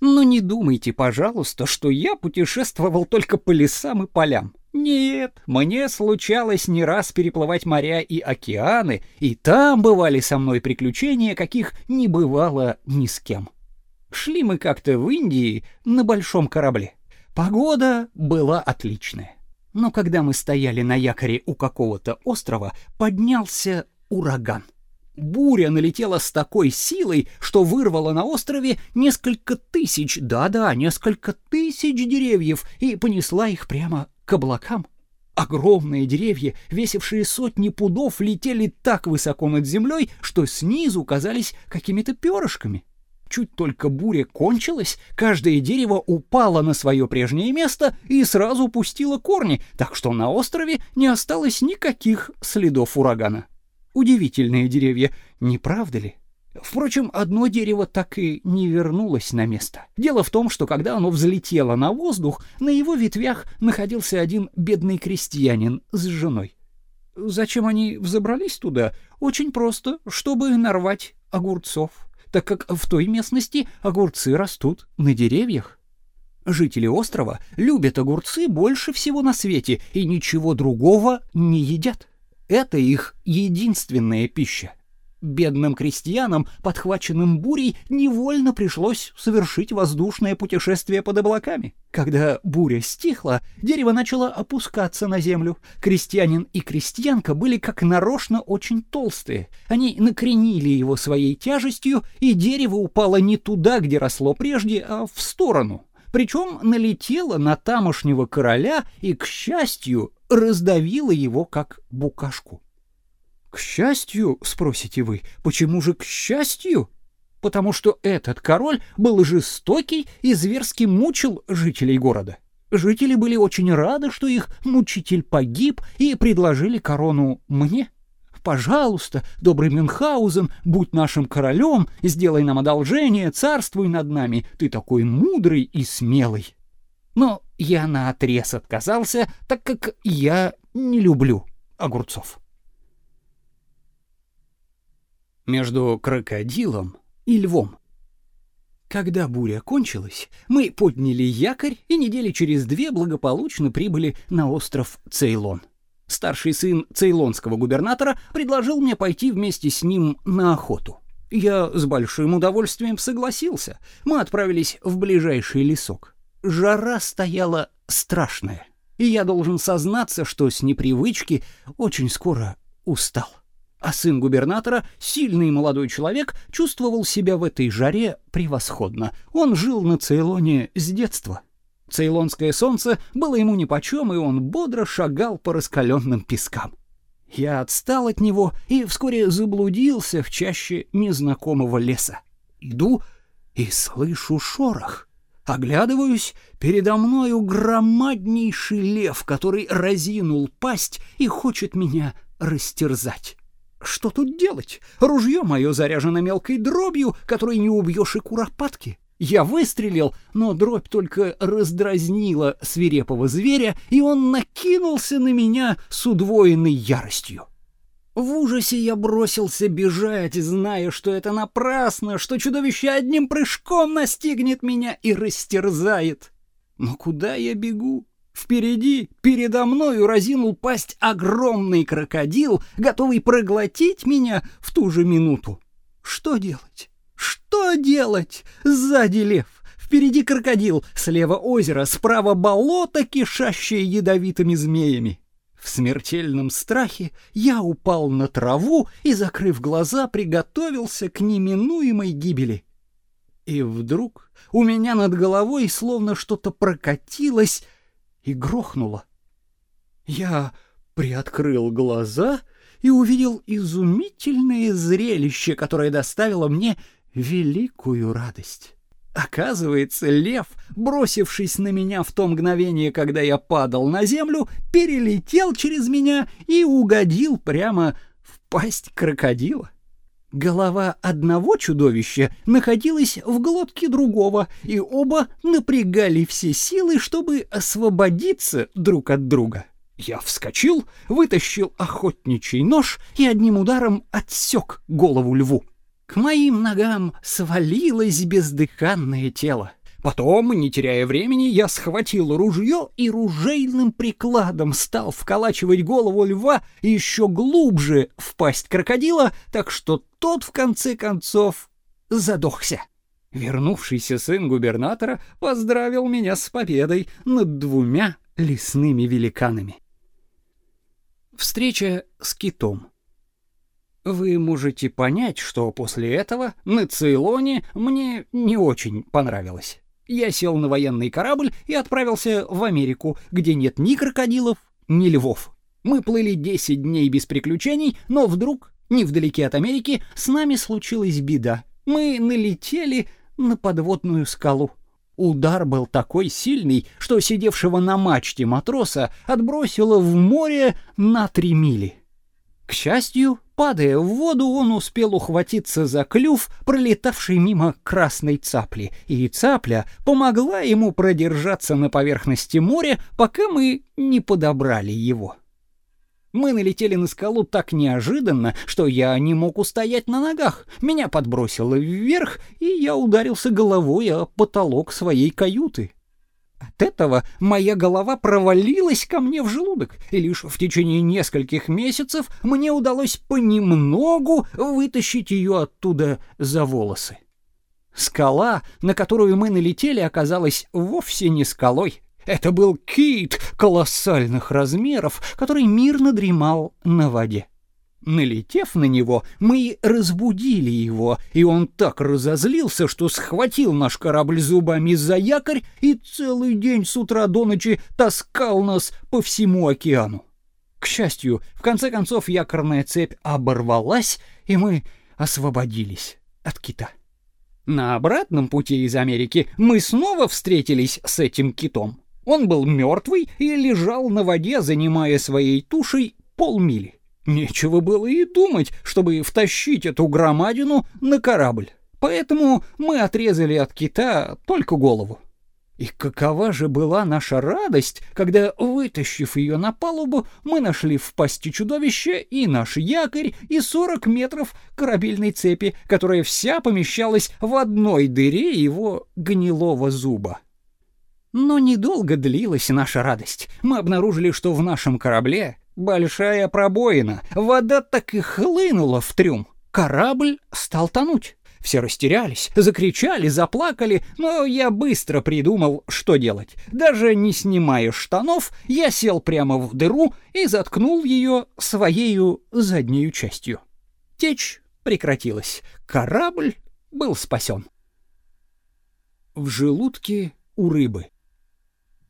но не думайте, пожалуйста, что я путешествовал только по лесам и полям. Нет, мне случалось не раз переплывать моря и океаны, и там бывали со мной приключения, каких не бывало ни с кем. Шли мы как-то в Индии на большом корабле. Погода была отличная. Но когда мы стояли на якоре у какого-то острова, поднялся ураган. Буря налетела с такой силой, что вырвала на острове несколько тысяч, да-да, несколько тысяч деревьев и понесла их прямо к облакам. Огромные деревья, весившие сотни пудов, летели так высоко над землей, что снизу казались какими-то перышками. Чуть только буря кончилась, каждое дерево упало на свое прежнее место и сразу пустило корни, так что на острове не осталось никаких следов урагана. Удивительные деревья, не правда ли? Впрочем, одно дерево так и не вернулось на место. Дело в том, что когда оно взлетело на воздух, на его ветвях находился один бедный крестьянин с женой. Зачем они взобрались туда? Очень просто, чтобы нарвать огурцов, так как в той местности огурцы растут на деревьях. Жители острова любят огурцы больше всего на свете и ничего другого не едят. Это их единственная пища. Бедным крестьянам, подхваченным бурей, невольно пришлось совершить воздушное путешествие под облаками. Когда буря стихла, дерево начало опускаться на землю. Крестьянин и крестьянка были как нарочно очень толстые. Они накренили его своей тяжестью, и дерево упало не туда, где росло прежде, а в сторону. Причем налетело на тамошнего короля и, к счастью, раздавило его как букашку. К счастью, спросите вы, почему же к счастью? Потому что этот король был жестокий и зверски мучил жителей города. Жители были очень рады, что их мучитель погиб, и предложили корону мне. Пожалуйста, добрый Мюнхгаузен, будь нашим королем, сделай нам одолжение, царствуй над нами, ты такой мудрый и смелый. Но я наотрез отказался, так как я не люблю огурцов между крокодилом и львом. Когда буря кончилась, мы подняли якорь и недели через две благополучно прибыли на остров Цейлон. Старший сын цейлонского губернатора предложил мне пойти вместе с ним на охоту. Я с большим удовольствием согласился. Мы отправились в ближайший лесок. Жара стояла страшная, и я должен сознаться, что с непривычки очень скоро устал а сын губернатора, сильный молодой человек, чувствовал себя в этой жаре превосходно. Он жил на Цейлоне с детства. Цейлонское солнце было ему нипочем, и он бодро шагал по раскаленным пескам. Я отстал от него и вскоре заблудился в чаще незнакомого леса. Иду и слышу шорох. Оглядываюсь, передо мною громаднейший лев, который разинул пасть и хочет меня растерзать. Что тут делать? Ружье мое заряжено мелкой дробью, которой не убьешь и куропатки. Я выстрелил, но дробь только раздразнила свирепого зверя, и он накинулся на меня с удвоенной яростью. В ужасе я бросился бежать, зная, что это напрасно, что чудовище одним прыжком настигнет меня и растерзает. Но куда я бегу? Впереди, передо мною разинул пасть огромный крокодил, готовый проглотить меня в ту же минуту. Что делать? Что делать? Сзади лев, впереди крокодил, слева озеро, справа болото, кишащее ядовитыми змеями. В смертельном страхе я упал на траву и, закрыв глаза, приготовился к неминуемой гибели. И вдруг у меня над головой словно что-то прокатилось, и грохнуло. Я приоткрыл глаза и увидел изумительное зрелище, которое доставило мне великую радость. Оказывается, лев, бросившись на меня в то мгновение, когда я падал на землю, перелетел через меня и угодил прямо в пасть крокодила. Голова одного чудовища находилась в глотке другого, и оба напрягали все силы, чтобы освободиться друг от друга. Я вскочил, вытащил охотничий нож и одним ударом отсек голову льву. К моим ногам свалилось бездыханное тело. Потом, не теряя времени, я схватил ружье и ружейным прикладом стал вколачивать голову льва еще глубже в пасть крокодила, так что тот в конце концов задохся. Вернувшийся сын губернатора поздравил меня с победой над двумя лесными великанами. Встреча с китом. Вы можете понять, что после этого на Цейлоне мне не очень понравилось. Я сел на военный корабль и отправился в Америку, где нет ни крокодилов, ни львов. Мы плыли 10 дней без приключений, но вдруг, невдалеке от Америки, с нами случилась беда. Мы налетели на подводную скалу. Удар был такой сильный, что сидевшего на мачте матроса отбросило в море на три мили. К счастью, падая в воду, он успел ухватиться за клюв, пролетавший мимо красной цапли, и цапля помогла ему продержаться на поверхности моря, пока мы не подобрали его. Мы налетели на скалу так неожиданно, что я не мог устоять на ногах. Меня подбросило вверх, и я ударился головой о потолок своей каюты. От этого моя голова провалилась ко мне в желудок, и лишь в течение нескольких месяцев мне удалось понемногу вытащить ее оттуда за волосы. Скала, на которую мы налетели, оказалась вовсе не скалой. Это был кит колоссальных размеров, который мирно дремал на воде. Налетев на него, мы разбудили его, и он так разозлился, что схватил наш корабль зубами за якорь и целый день с утра до ночи таскал нас по всему океану. К счастью, в конце концов якорная цепь оборвалась, и мы освободились от кита. На обратном пути из Америки мы снова встретились с этим китом. Он был мертвый и лежал на воде, занимая своей тушей полмили. Нечего было и думать, чтобы втащить эту громадину на корабль. Поэтому мы отрезали от кита только голову. И какова же была наша радость, когда, вытащив ее на палубу, мы нашли в пасти чудовища и наш якорь, и 40 метров корабельной цепи, которая вся помещалась в одной дыре его гнилого зуба. Но недолго длилась наша радость. Мы обнаружили, что в нашем корабле Большая пробоина. Вода так и хлынула в трюм. Корабль стал тонуть. Все растерялись, закричали, заплакали, но я быстро придумал, что делать. Даже не снимая штанов, я сел прямо в дыру и заткнул ее своею задней частью. Течь прекратилась. Корабль был спасен. В желудке у рыбы.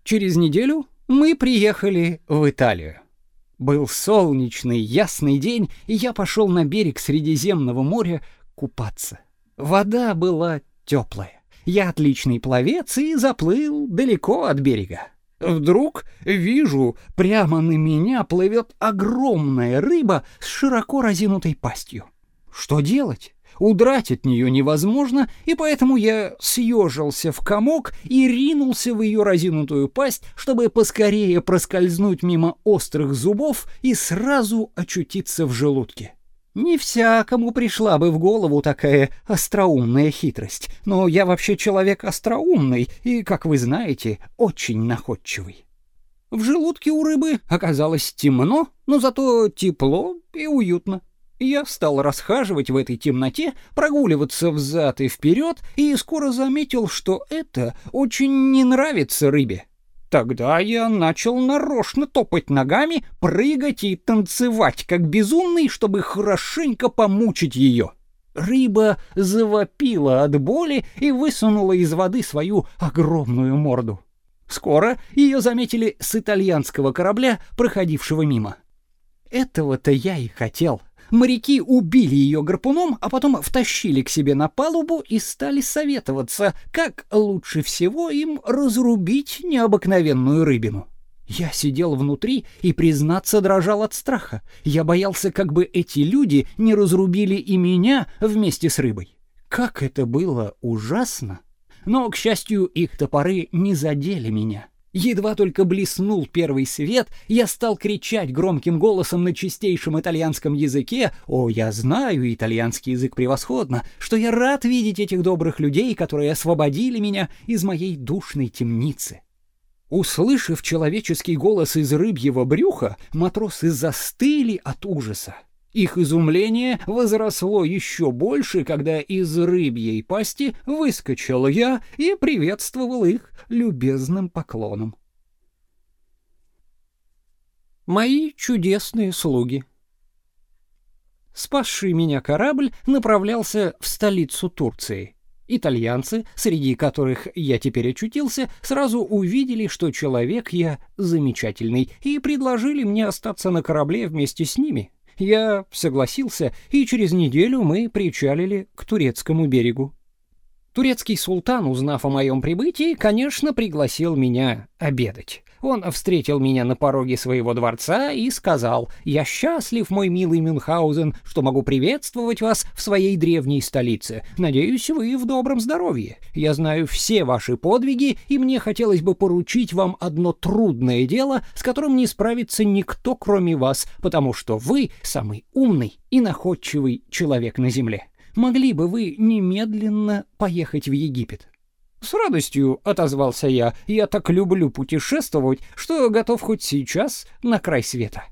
Через неделю мы приехали в Италию. Был солнечный, ясный день, и я пошел на берег Средиземного моря купаться. Вода была теплая. Я отличный пловец и заплыл далеко от берега. Вдруг вижу, прямо на меня плывет огромная рыба с широко разинутой пастью. Что делать? Удрать от нее невозможно, и поэтому я съежился в комок и ринулся в ее разинутую пасть, чтобы поскорее проскользнуть мимо острых зубов и сразу очутиться в желудке. Не всякому пришла бы в голову такая остроумная хитрость, но я вообще человек остроумный и, как вы знаете, очень находчивый. В желудке у рыбы оказалось темно, но зато тепло и уютно. Я стал расхаживать в этой темноте, прогуливаться взад и вперед, и скоро заметил, что это очень не нравится рыбе. Тогда я начал нарочно топать ногами, прыгать и танцевать, как безумный, чтобы хорошенько помучить ее. Рыба завопила от боли и высунула из воды свою огромную морду. Скоро ее заметили с итальянского корабля, проходившего мимо. Этого-то я и хотел. Моряки убили ее гарпуном, а потом втащили к себе на палубу и стали советоваться, как лучше всего им разрубить необыкновенную рыбину. Я сидел внутри и, признаться, дрожал от страха. Я боялся, как бы эти люди не разрубили и меня вместе с рыбой. Как это было ужасно! Но, к счастью, их топоры не задели меня. Едва только блеснул первый свет, я стал кричать громким голосом на чистейшем итальянском языке, о, я знаю итальянский язык превосходно, что я рад видеть этих добрых людей, которые освободили меня из моей душной темницы. Услышав человеческий голос из рыбьего брюха, матросы застыли от ужаса. Их изумление возросло еще больше, когда из рыбьей пасти выскочил я и приветствовал их любезным поклоном. Мои чудесные слуги. Спасший меня корабль направлялся в столицу Турции. Итальянцы, среди которых я теперь очутился, сразу увидели, что человек я замечательный, и предложили мне остаться на корабле вместе с ними. Я согласился, и через неделю мы причалили к турецкому берегу. Турецкий султан, узнав о моем прибытии, конечно, пригласил меня обедать. Он встретил меня на пороге своего дворца и сказал: "Я счастлив, мой милый Мюнхгаузен, что могу приветствовать вас в своей древней столице. Надеюсь, вы в добром здоровье. Я знаю все ваши подвиги, и мне хотелось бы поручить вам одно трудное дело, с которым не справится никто, кроме вас, потому что вы самый умный и находчивый человек на земле. Могли бы вы немедленно поехать в Египет?" С радостью отозвался я. Я так люблю путешествовать, что готов хоть сейчас на край света.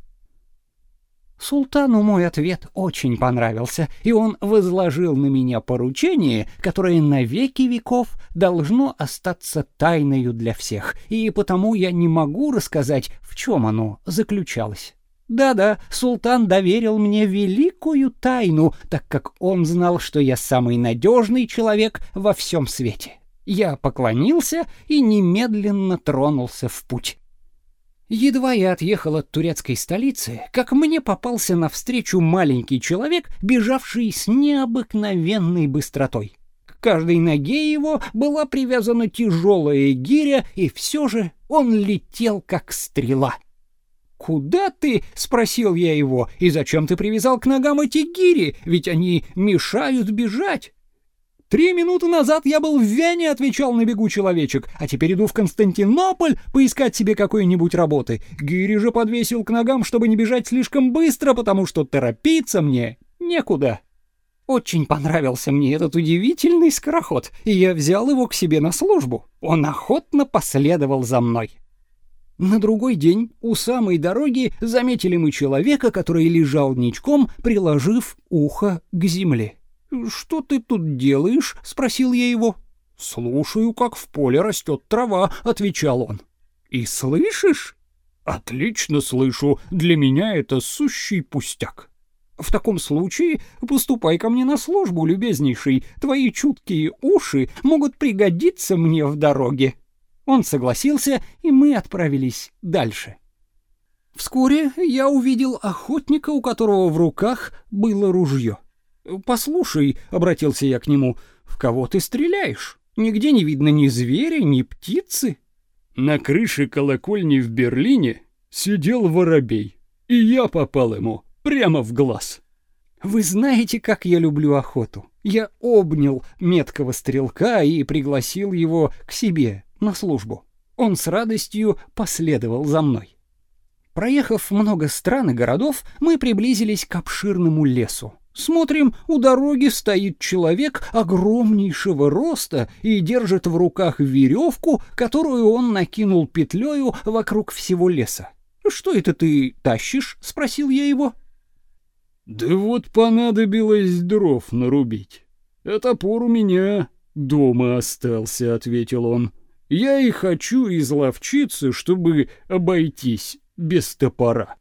Султану мой ответ очень понравился, и он возложил на меня поручение, которое на веки веков должно остаться тайною для всех, и потому я не могу рассказать, в чем оно заключалось. Да-да, султан доверил мне великую тайну, так как он знал, что я самый надежный человек во всем свете. Я поклонился и немедленно тронулся в путь. Едва я отъехал от турецкой столицы, как мне попался навстречу маленький человек, бежавший с необыкновенной быстротой. К каждой ноге его была привязана тяжелая гиря, и все же он летел как стрела. «Куда ты?» — спросил я его. «И зачем ты привязал к ногам эти гири? Ведь они мешают бежать». Три минуты назад я был в Вене, отвечал на бегу человечек, а теперь иду в Константинополь поискать себе какой-нибудь работы. Гири же подвесил к ногам, чтобы не бежать слишком быстро, потому что торопиться мне некуда. Очень понравился мне этот удивительный скороход, и я взял его к себе на службу. Он охотно последовал за мной. На другой день у самой дороги заметили мы человека, который лежал ничком, приложив ухо к земле. «Что ты тут делаешь?» — спросил я его. «Слушаю, как в поле растет трава», — отвечал он. «И слышишь?» «Отлично слышу. Для меня это сущий пустяк». «В таком случае поступай ко мне на службу, любезнейший. Твои чуткие уши могут пригодиться мне в дороге». Он согласился, и мы отправились дальше. Вскоре я увидел охотника, у которого в руках было ружье. «Послушай», — обратился я к нему, — «в кого ты стреляешь? Нигде не видно ни зверя, ни птицы». На крыше колокольни в Берлине сидел воробей, и я попал ему прямо в глаз. Вы знаете, как я люблю охоту. Я обнял меткого стрелка и пригласил его к себе на службу. Он с радостью последовал за мной. Проехав много стран и городов, мы приблизились к обширному лесу. Смотрим, у дороги стоит человек огромнейшего роста и держит в руках веревку, которую он накинул петлею вокруг всего леса. «Что это ты тащишь?» — спросил я его. «Да вот понадобилось дров нарубить. А топор у меня дома остался», — ответил он. «Я и хочу изловчиться, чтобы обойтись без топора».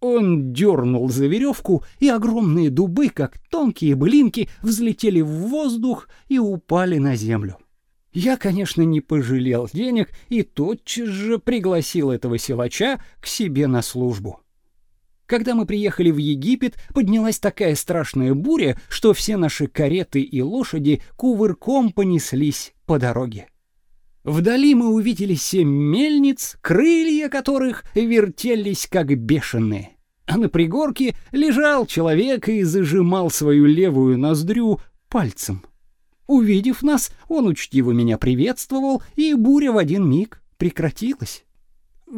Он дернул за веревку, и огромные дубы, как тонкие былинки, взлетели в воздух и упали на землю. Я, конечно, не пожалел денег и тотчас же пригласил этого силача к себе на службу. Когда мы приехали в Египет, поднялась такая страшная буря, что все наши кареты и лошади кувырком понеслись по дороге. Вдали мы увидели семь мельниц, крылья которых вертелись как бешеные. А на пригорке лежал человек и зажимал свою левую ноздрю пальцем. Увидев нас, он учтиво меня приветствовал, и буря в один миг прекратилась.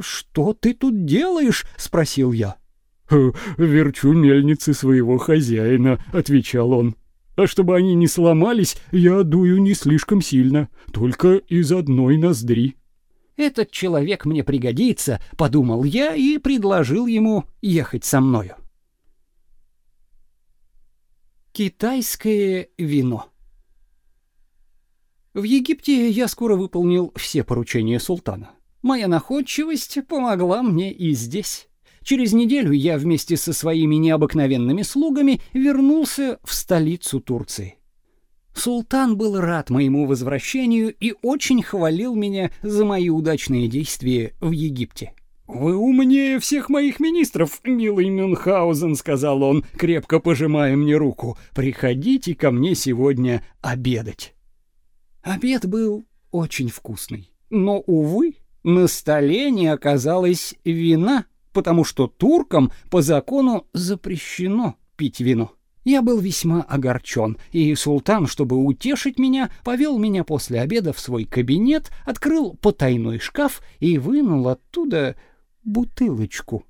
«Что ты тут делаешь?» — спросил я. «Верчу мельницы своего хозяина», — отвечал он. А чтобы они не сломались, я дую не слишком сильно, только из одной ноздри. Этот человек мне пригодится, подумал я и предложил ему ехать со мною. Китайское вино. В Египте я скоро выполнил все поручения султана. Моя находчивость помогла мне и здесь. Через неделю я вместе со своими необыкновенными слугами вернулся в столицу Турции. Султан был рад моему возвращению и очень хвалил меня за мои удачные действия в Египте. «Вы умнее всех моих министров, милый Мюнхгаузен», — сказал он, крепко пожимая мне руку. «Приходите ко мне сегодня обедать». Обед был очень вкусный, но, увы, на столе не оказалось вина потому что туркам по закону запрещено пить вино. Я был весьма огорчен, и султан, чтобы утешить меня, повел меня после обеда в свой кабинет, открыл потайной шкаф и вынул оттуда бутылочку.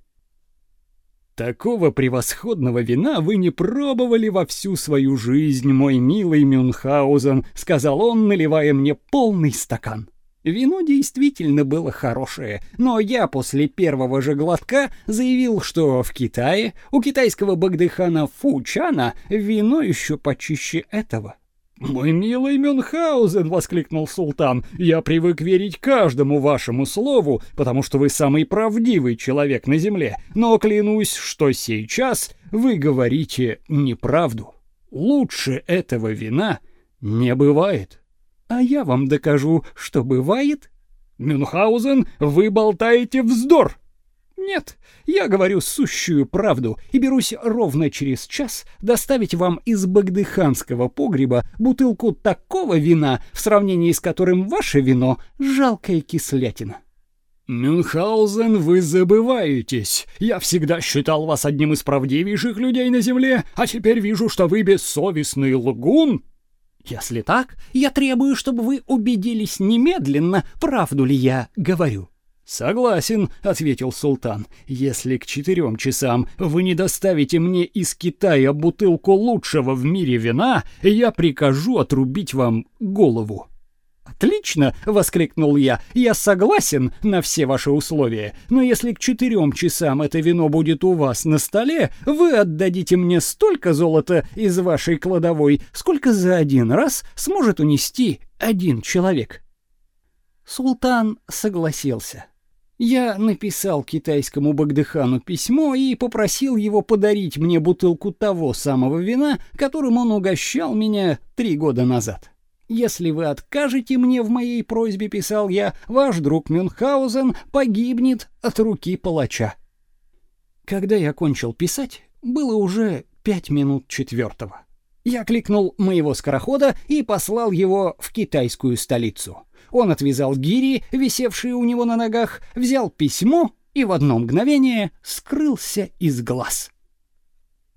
Такого превосходного вина вы не пробовали во всю свою жизнь, мой милый Мюнхгаузен, сказал он, наливая мне полный стакан. Вино действительно было хорошее, но я после первого же глотка заявил, что в Китае у китайского багдыхана Фучана вино еще почище этого. «Мой милый Мюнхгаузен!» — воскликнул султан. «Я привык верить каждому вашему слову, потому что вы самый правдивый человек на земле, но клянусь, что сейчас вы говорите неправду. Лучше этого вина не бывает». «А я вам докажу, что бывает». «Мюнхгаузен, вы болтаете вздор!» Нет, я говорю сущую правду и берусь ровно через час доставить вам из багдыханского погреба бутылку такого вина, в сравнении с которым ваше вино жалкая кислятина. Мюнхгаузен, вы забываетесь. Я всегда считал вас одним из правдивейших людей на земле, а теперь вижу, что вы бессовестный лгун. Если так, я требую, чтобы вы убедились немедленно, правду ли я говорю. «Согласен», — ответил султан. «Если к четырем часам вы не доставите мне из Китая бутылку лучшего в мире вина, я прикажу отрубить вам голову». «Отлично!» — воскликнул я. «Я согласен на все ваши условия, но если к четырем часам это вино будет у вас на столе, вы отдадите мне столько золота из вашей кладовой, сколько за один раз сможет унести один человек». Султан согласился. Я написал китайскому Багдыхану письмо и попросил его подарить мне бутылку того самого вина, которым он угощал меня три года назад. Если вы откажете мне в моей просьбе, писал я, ваш друг Мюнхгаузен погибнет от руки палача. Когда я кончил писать, было уже пять минут четвертого. Я кликнул моего скорохода и послал его в китайскую столицу. Он отвязал гири, висевшие у него на ногах, взял письмо и в одно мгновение скрылся из глаз.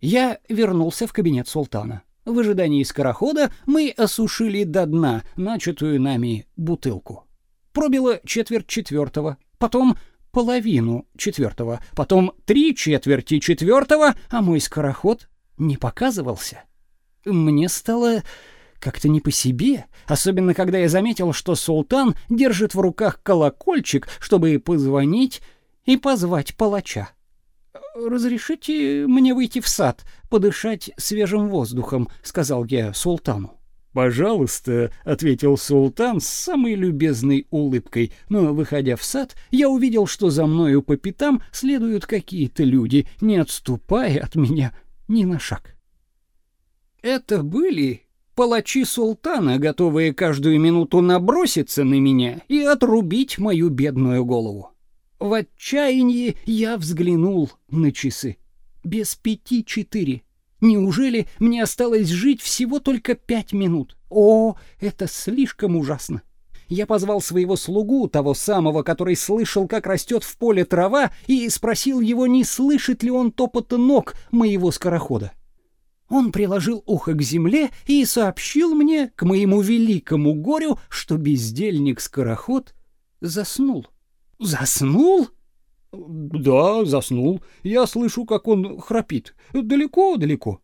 Я вернулся в кабинет султана. В ожидании скорохода мы осушили до дна начатую нами бутылку. Пробило четверть четвертого, потом половину четвертого, потом три четверти четвертого, а мой скороход не показывался. Мне стало как-то не по себе, особенно когда я заметил, что султан держит в руках колокольчик, чтобы позвонить и позвать палача. «Разрешите мне выйти в сад, подышать свежим воздухом», — сказал я султану. «Пожалуйста», — ответил султан с самой любезной улыбкой, но, выходя в сад, я увидел, что за мною по пятам следуют какие-то люди, не отступая от меня ни на шаг. Это были палачи султана, готовые каждую минуту наброситься на меня и отрубить мою бедную голову. В отчаянии я взглянул на часы. Без пяти четыре. Неужели мне осталось жить всего только пять минут? О, это слишком ужасно. Я позвал своего слугу, того самого, который слышал, как растет в поле трава, и спросил его, не слышит ли он топота ног моего скорохода. Он приложил ухо к земле и сообщил мне, к моему великому горю, что бездельник-скороход заснул. Заснул? Да, заснул. Я слышу, как он храпит. Далеко-далеко.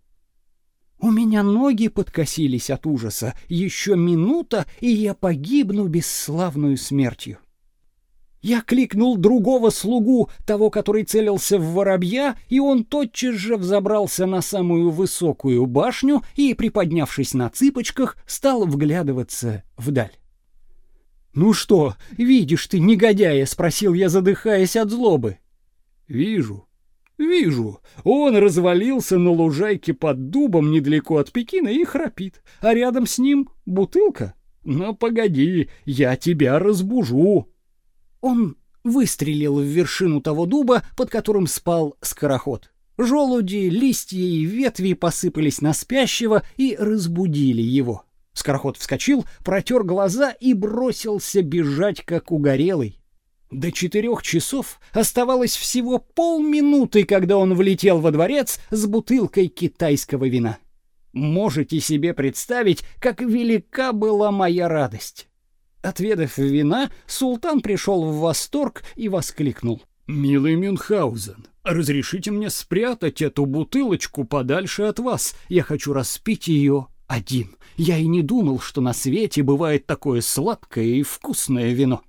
У меня ноги подкосились от ужаса. Еще минута, и я погибну бесславную смертью. Я кликнул другого слугу, того, который целился в воробья, и он тотчас же взобрался на самую высокую башню и, приподнявшись на цыпочках, стал вглядываться вдаль. «Ну что, видишь ты, негодяя?» — спросил я, задыхаясь от злобы. «Вижу, вижу. Он развалился на лужайке под дубом недалеко от Пекина и храпит, а рядом с ним бутылка. Но погоди, я тебя разбужу». Он выстрелил в вершину того дуба, под которым спал скороход. Желуди, листья и ветви посыпались на спящего и разбудили его. Скороход вскочил, протер глаза и бросился бежать, как угорелый. До четырех часов оставалось всего полминуты, когда он влетел во дворец с бутылкой китайского вина. Можете себе представить, как велика была моя радость. Отведав вина, султан пришел в восторг и воскликнул: Милый Мюнхгаузен, разрешите мне спрятать эту бутылочку подальше от вас. Я хочу распить ее один. Я и не думал, что на свете бывает такое сладкое и вкусное вино.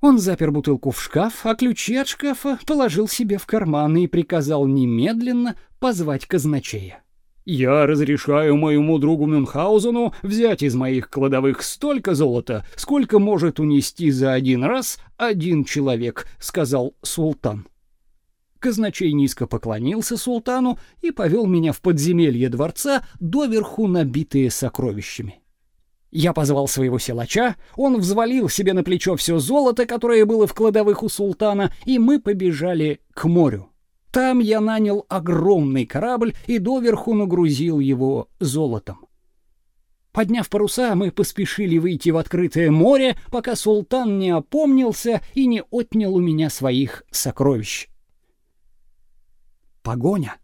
Он запер бутылку в шкаф, а ключи от шкафа положил себе в карман и приказал немедленно позвать казначея. Я разрешаю моему другу Мюнхгаузену взять из моих кладовых столько золота, сколько может унести за один раз один человек, сказал султан. Казначей низко поклонился султану и повел меня в подземелье дворца, доверху набитые сокровищами. Я позвал своего силача, он взвалил себе на плечо все золото, которое было в кладовых у султана, и мы побежали к морю. Там я нанял огромный корабль и доверху нагрузил его золотом. Подняв паруса, мы поспешили выйти в открытое море, пока султан не опомнился и не отнял у меня своих сокровищ. Погоня.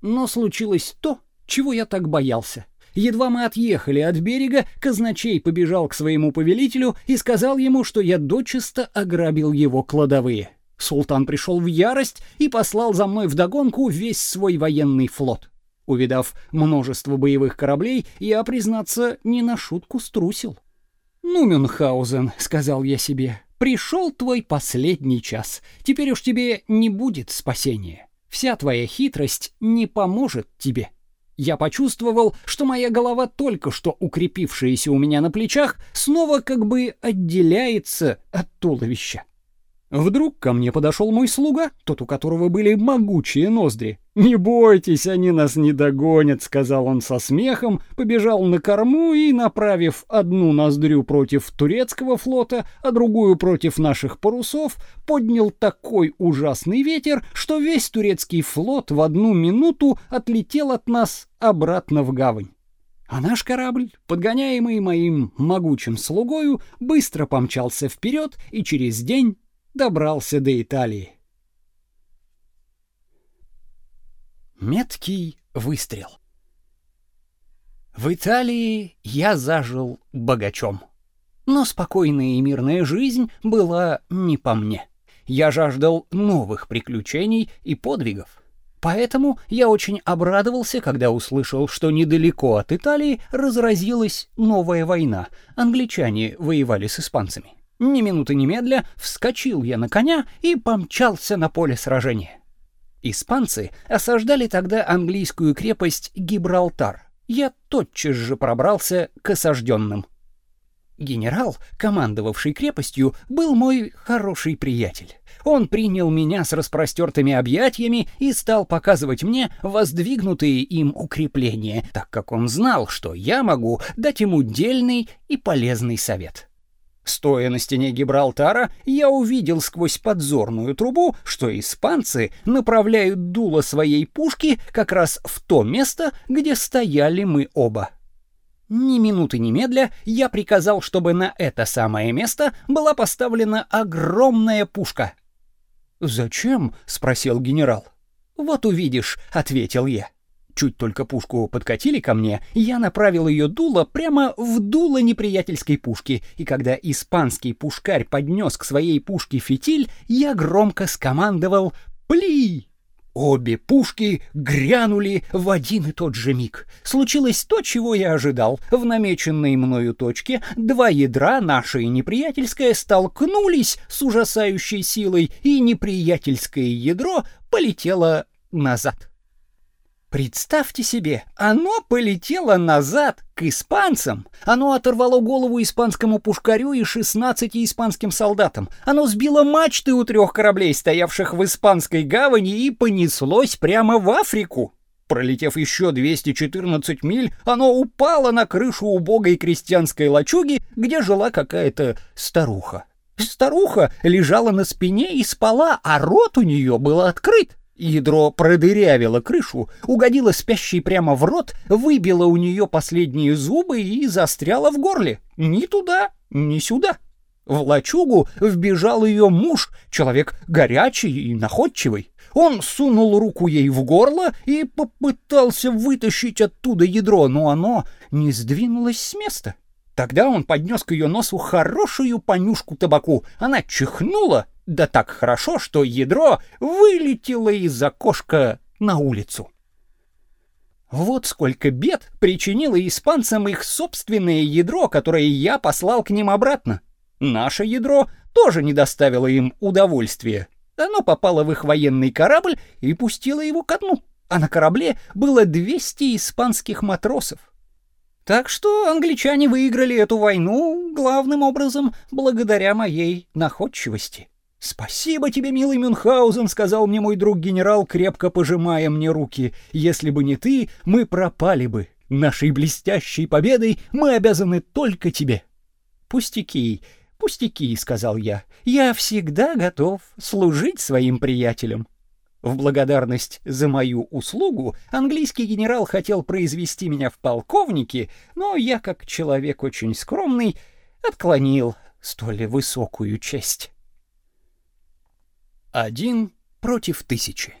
Но случилось то, чего я так боялся. Едва мы отъехали от берега, казначей побежал к своему повелителю и сказал ему, что я дочисто ограбил его кладовые. Султан пришел в ярость и послал за мной вдогонку весь свой военный флот. Увидав множество боевых кораблей, я, признаться, не на шутку струсил. «Ну, Мюнхгаузен», — сказал я себе, — «пришел твой последний час. Теперь уж тебе не будет спасения. Вся твоя хитрость не поможет тебе». Я почувствовал, что моя голова, только что укрепившаяся у меня на плечах, снова как бы отделяется от туловища. Вдруг ко мне подошел мой слуга, тот, у которого были могучие ноздри. «Не бойтесь, они нас не догонят», — сказал он со смехом, побежал на корму и, направив одну ноздрю против турецкого флота, а другую против наших парусов, поднял такой ужасный ветер, что весь турецкий флот в одну минуту отлетел от нас обратно в гавань. А наш корабль, подгоняемый моим могучим слугою, быстро помчался вперед и через день добрался до Италии. Меткий выстрел. В Италии я зажил богачом. Но спокойная и мирная жизнь была не по мне. Я жаждал новых приключений и подвигов. Поэтому я очень обрадовался, когда услышал, что недалеко от Италии разразилась новая война. Англичане воевали с испанцами. Ни минуты немедля вскочил я на коня и помчался на поле сражения. Испанцы осаждали тогда английскую крепость Гибралтар. Я тотчас же пробрался к осажденным. Генерал, командовавший крепостью, был мой хороший приятель. Он принял меня с распростертыми объятиями и стал показывать мне воздвигнутые им укрепления, так как он знал, что я могу дать ему дельный и полезный совет. Стоя на стене Гибралтара, я увидел сквозь подзорную трубу, что испанцы направляют дуло своей пушки как раз в то место, где стояли мы оба. Ни минуты немедля я приказал, чтобы на это самое место была поставлена огромная пушка. «Зачем?» — спросил генерал. «Вот увидишь», — ответил я. Чуть только пушку подкатили ко мне, я направил ее дуло прямо в дуло неприятельской пушки, и когда испанский пушкарь поднес к своей пушке фитиль, я громко скомандовал «Пли!». Обе пушки грянули в один и тот же миг. Случилось то, чего я ожидал. В намеченной мною точке два ядра, наше и неприятельское, столкнулись с ужасающей силой, и неприятельское ядро полетело назад. Представьте себе, оно полетело назад к испанцам. Оно оторвало голову испанскому пушкарю и 16 испанским солдатам. Оно сбило мачты у трех кораблей, стоявших в испанской гавани, и понеслось прямо в Африку. Пролетев еще 214 миль, оно упало на крышу убогой крестьянской лачуги, где жила какая-то старуха. Старуха лежала на спине и спала, а рот у нее был открыт. Ядро продырявило крышу, угодило спящей прямо в рот, выбило у нее последние зубы и застряло в горле. Ни туда, ни сюда. В лачугу вбежал ее муж, человек горячий и находчивый. Он сунул руку ей в горло и попытался вытащить оттуда ядро, но оно не сдвинулось с места. Тогда он поднес к ее носу хорошую понюшку табаку. Она чихнула, да так хорошо, что ядро вылетело из окошка на улицу. Вот сколько бед причинило испанцам их собственное ядро, которое я послал к ним обратно. Наше ядро тоже не доставило им удовольствия. Оно попало в их военный корабль и пустило его ко дну. А на корабле было 200 испанских матросов. Так что англичане выиграли эту войну главным образом благодаря моей находчивости. «Спасибо тебе, милый Мюнхгаузен», — сказал мне мой друг-генерал, крепко пожимая мне руки. «Если бы не ты, мы пропали бы. Нашей блестящей победой мы обязаны только тебе». «Пустяки, пустяки», — сказал я. «Я всегда готов служить своим приятелям». В благодарность за мою услугу английский генерал хотел произвести меня в полковники, но я, как человек очень скромный, отклонил столь высокую честь. Один против тысячи.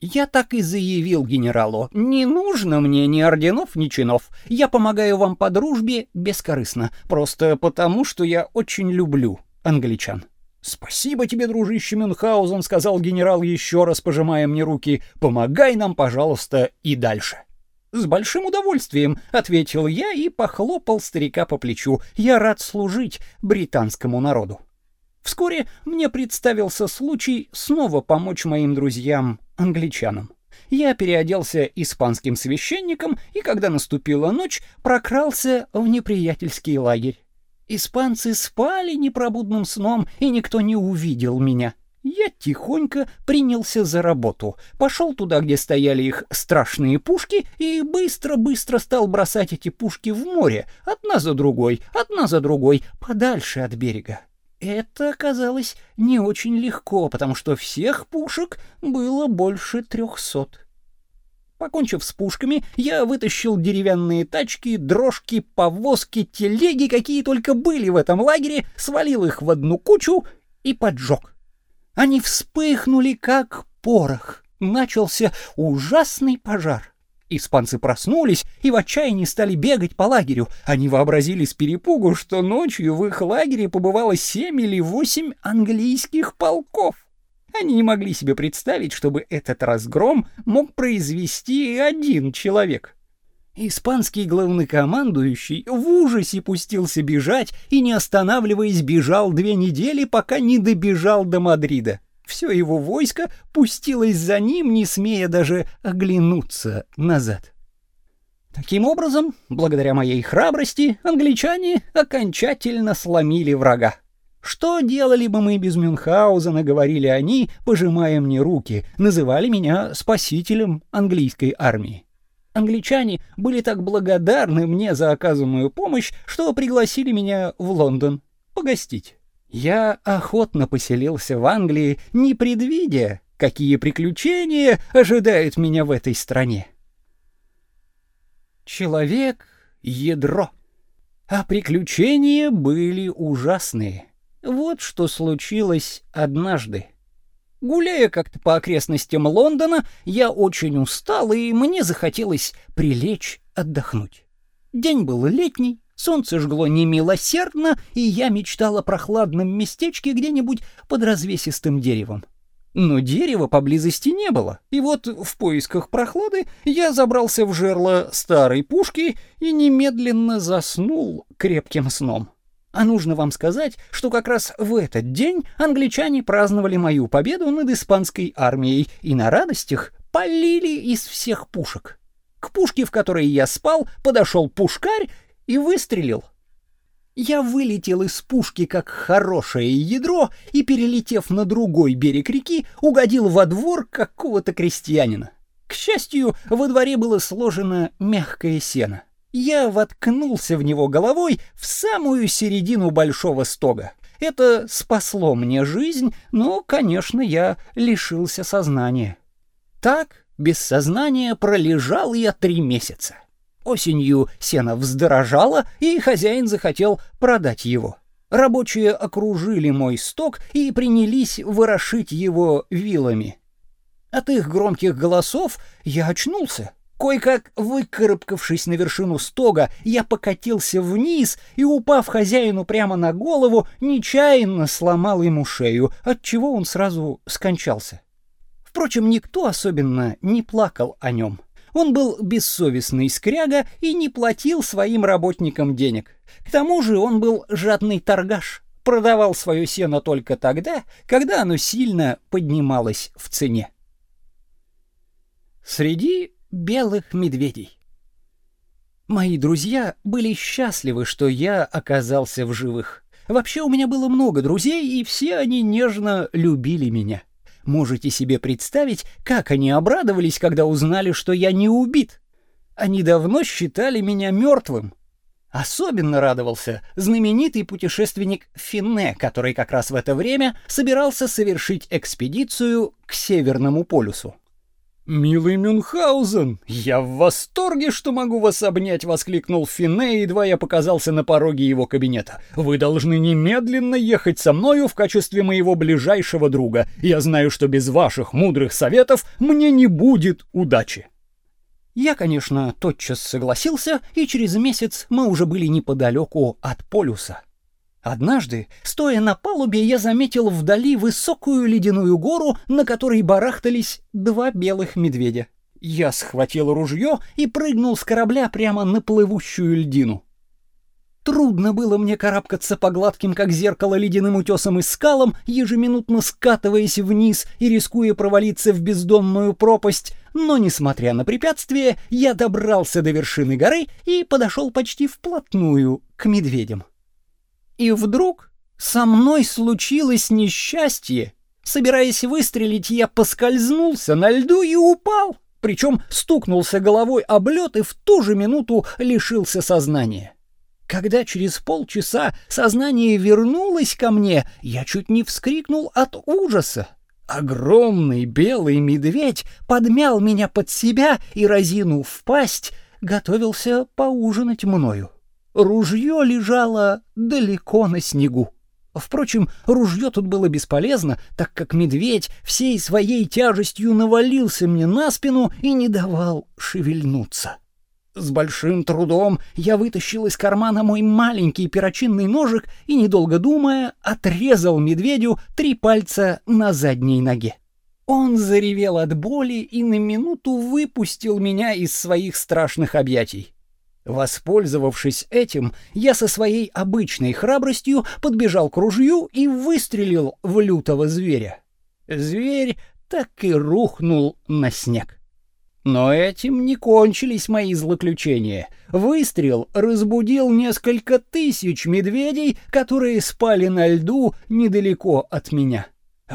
Я так и заявил генералу: "Не нужно мне ни орденов, ни чинов. Я помогаю вам по дружбе бескорыстно, просто потому, что я очень люблю англичан". "Спасибо тебе, дружище Мюнхгаузен", сказал генерал еще раз пожимая мне руки. "Помогай нам, пожалуйста, и дальше". С большим удовольствием, ответил я и похлопал старика по плечу. Я рад служить британскому народу. Вскоре мне представился случай снова помочь моим друзьям, англичанам. Я переоделся испанским священником и, когда наступила ночь, прокрался в неприятельский лагерь. Испанцы спали непробудным сном, и никто не увидел меня. Я тихонько принялся за работу, пошел туда, где стояли их страшные пушки, и быстро-быстро стал бросать эти пушки в море, одна за другой, одна за другой, подальше от берега. Это оказалось не очень легко, потому что всех пушек было больше трехсот. Покончив с пушками, я вытащил деревянные тачки, дрожки, повозки, телеги, какие только были в этом лагере, свалил их в одну кучу и поджег. Они вспыхнули, как порох. Начался ужасный пожар. Испанцы проснулись и в отчаянии стали бегать по лагерю. Они вообразили с перепугу, что ночью в их лагере побывало семь или восемь английских полков. Они не могли себе представить, чтобы этот разгром мог произвести один человек. Испанский главнокомандующий в ужасе пустился бежать и, не останавливаясь, бежал две недели, пока не добежал до Мадрида. Все его войско пустилось за ним, не смея даже оглянуться назад. Таким образом, благодаря моей храбрости, англичане окончательно сломили врага. Что делали бы мы без Мюнхгаузена, говорили они, пожимая мне руки, называли меня спасителем английской армии. Англичане были так благодарны мне за оказанную помощь, что пригласили меня в Лондон погостить. Я охотно поселился в Англии, не предвидя, какие приключения ожидают меня в этой стране. Человек — ядро. А приключения были ужасные. Вот что случилось однажды. Гуляя как-то по окрестностям Лондона, я очень устал, и мне захотелось прилечь отдохнуть. День был летний, Солнце жгло немилосердно, и я мечтал о прохладном местечке где-нибудь под развесистым деревом. Но дерева поблизости не было, и вот в поисках прохлады я забрался в жерло старой пушки и немедленно заснул крепким сном. А нужно вам сказать, что как раз в этот день англичане праздновали мою победу над испанской армией и на радостях полили из всех пушек. К пушке, в которой я спал, подошел пушкарь и выстрелил. Я вылетел из пушки как хорошее ядро и, перелетев на другой берег реки, угодил во двор какого-то крестьянина. К счастью, во дворе было сложено мягкое сено. Я воткнулся в него головой в самую середину большого стога. Это спасло мне жизнь, но, конечно, я лишился сознания. Так, без сознания пролежал я три месяца. Осенью сено вздорожало, и хозяин захотел продать его. Рабочие окружили мой сток и принялись ворошить его вилами. От их громких голосов я очнулся. Кое-как выкарабкавшись на вершину стога, я покатился вниз и, упав хозяину прямо на голову, нечаянно сломал ему шею, от чего он сразу скончался. Впрочем, никто особенно не плакал о нем. Он был бессовестный скряга и не платил своим работникам денег. К тому же он был жадный торгаш, продавал свое сено только тогда, когда оно сильно поднималось в цене. Среди белых медведей. Мои друзья были счастливы, что я оказался в живых. Вообще у меня было много друзей, и все они нежно любили меня. Можете себе представить, как они обрадовались, когда узнали, что я не убит. Они давно считали меня мертвым. Особенно радовался знаменитый путешественник Финне, который как раз в это время собирался совершить экспедицию к Северному полюсу. «Милый Мюнхгаузен, я в восторге, что могу вас обнять!» — воскликнул Финне, едва я показался на пороге его кабинета. «Вы должны немедленно ехать со мною в качестве моего ближайшего друга. Я знаю, что без ваших мудрых советов мне не будет удачи». Я, конечно, тотчас согласился, и через месяц мы уже были неподалеку от полюса. Однажды, стоя на палубе, я заметил вдали высокую ледяную гору, на которой барахтались два белых медведя. Я схватил ружье и прыгнул с корабля прямо на плывущую льдину. Трудно было мне карабкаться по гладким, как зеркало, ледяным утесам и скалам, ежеминутно скатываясь вниз и рискуя провалиться в бездонную пропасть, но, несмотря на препятствия, я добрался до вершины горы и подошел почти вплотную к медведям. И вдруг со мной случилось несчастье. Собираясь выстрелить, я поскользнулся на льду и упал, причем стукнулся головой об лед и в ту же минуту лишился сознания. Когда через полчаса сознание вернулось ко мне, я чуть не вскрикнул от ужаса. Огромный белый медведь подмял меня под себя и, разинув пасть, готовился поужинать мною. Ружье лежало далеко на снегу. Впрочем, ружье тут было бесполезно, так как медведь всей своей тяжестью навалился мне на спину и не давал шевельнуться. С большим трудом я вытащил из кармана мой маленький перочинный ножик и, недолго думая, отрезал медведю три пальца на задней ноге. Он заревел от боли и на минуту выпустил меня из своих страшных объятий. Воспользовавшись этим, я со своей обычной храбростью подбежал к ружью и выстрелил в лютого зверя. Зверь так и рухнул на снег. Но этим не кончились мои злоключения. Выстрел разбудил несколько тысяч медведей, которые спали на льду недалеко от меня.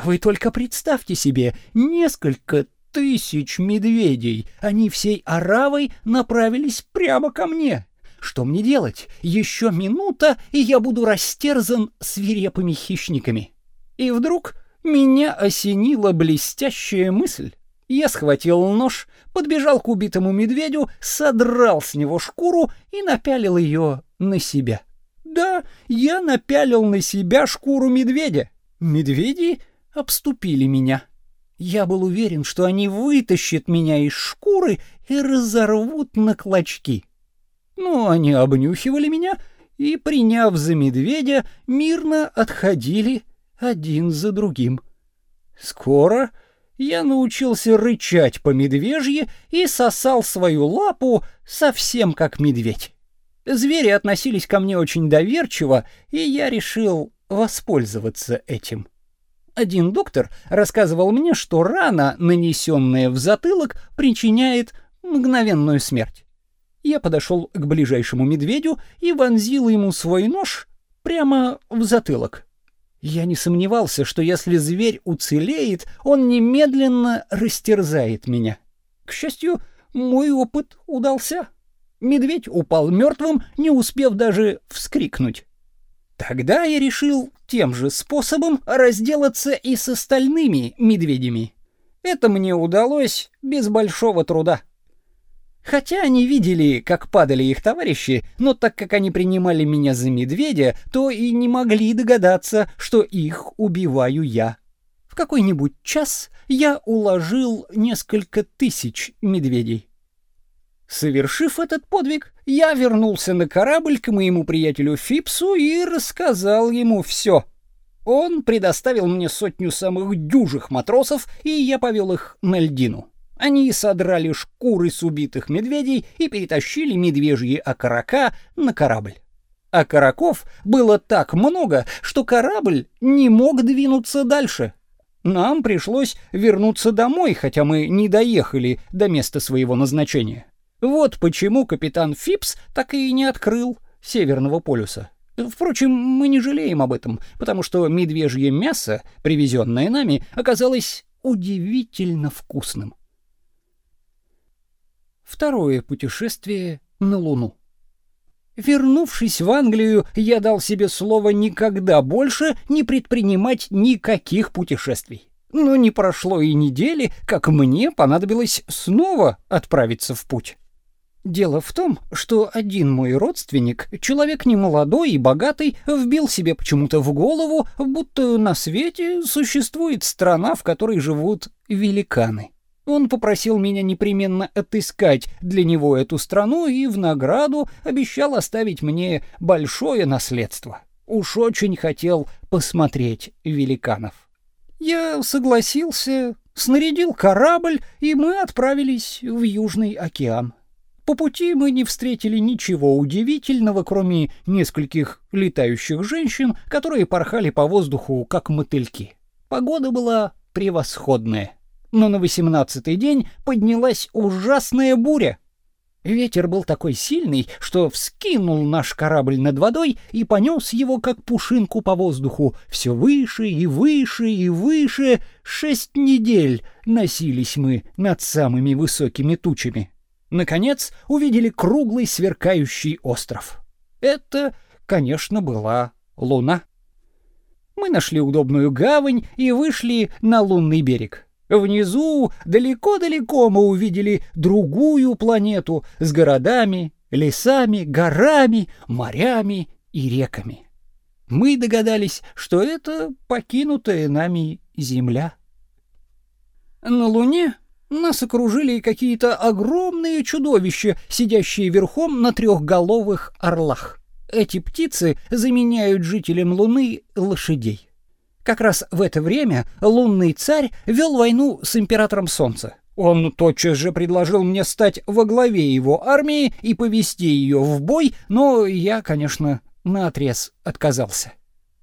Вы только представьте себе, несколько тысяч медведей. Они всей оравой направились прямо ко мне. Что мне делать? Еще минута, и я буду растерзан свирепыми хищниками. И вдруг меня осенила блестящая мысль. Я схватил нож, подбежал к убитому медведю, содрал с него шкуру и напялил ее на себя. Да, я напялил на себя шкуру медведя. Медведи обступили меня. Я был уверен, что они вытащат меня из шкуры и разорвут на клочки. Но они обнюхивали меня и, приняв за медведя, мирно отходили один за другим. Скоро я научился рычать по медвежье и сосал свою лапу совсем как медведь. Звери относились ко мне очень доверчиво, и я решил воспользоваться этим. Один доктор рассказывал мне, что рана, нанесенная в затылок, причиняет мгновенную смерть. Я подошел к ближайшему медведю и вонзил ему свой нож прямо в затылок. Я не сомневался, что если зверь уцелеет, он немедленно растерзает меня. К счастью, мой опыт удался. Медведь упал мертвым, не успев даже вскрикнуть. Тогда я решил тем же способом разделаться и с остальными медведями. Это мне удалось без большого труда. Хотя они видели, как падали их товарищи, но так как они принимали меня за медведя, то и не могли догадаться, что их убиваю я. В какой-нибудь час я уложил несколько тысяч медведей. Совершив этот подвиг, я вернулся на корабль к моему приятелю Фипсу и рассказал ему все. Он предоставил мне сотню самых дюжих матросов, и я повел их на льдину. Они содрали шкуры с убитых медведей и перетащили медвежьи окорока на корабль. Окороков было так много, что корабль не мог двинуться дальше. Нам пришлось вернуться домой, хотя мы не доехали до места своего назначения. Вот почему капитан Фипс так и не открыл Северного полюса. Впрочем, мы не жалеем об этом, потому что медвежье мясо, привезенное нами, оказалось удивительно вкусным. Второе путешествие на Луну. Вернувшись в Англию, я дал себе слово никогда больше не предпринимать никаких путешествий. Но не прошло и недели, как мне понадобилось снова отправиться в путь. Дело в том, что один мой родственник, человек немолодой и богатый, вбил себе почему-то в голову, будто на свете существует страна, в которой живут великаны. Он попросил меня непременно отыскать для него эту страну и в награду обещал оставить мне большое наследство. Уж очень хотел посмотреть великанов. Я согласился, снарядил корабль, и мы отправились в Южный океан. По пути мы не встретили ничего удивительного, кроме нескольких летающих женщин, которые порхали по воздуху, как мотыльки. Погода была превосходная. Но на восемнадцатый день поднялась ужасная буря. Ветер был такой сильный, что вскинул наш корабль над водой и понес его, как пушинку по воздуху, все выше и выше и выше. Шесть недель носились мы над самыми высокими тучами. Наконец увидели круглый сверкающий остров. Это, конечно, была луна. Мы нашли удобную гавань и вышли на лунный берег. Внизу, далеко-далеко мы увидели другую планету с городами, лесами, горами, морями и реками. Мы догадались, что это покинутая нами Земля. На Луне нас окружили какие-то огромные чудовища, сидящие верхом на трехголовых орлах. Эти птицы заменяют жителям Луны лошадей. Как раз в это время лунный царь вел войну с императором Солнца. Он тотчас же предложил мне стать во главе его армии и повести ее в бой, но я, конечно, наотрез отказался.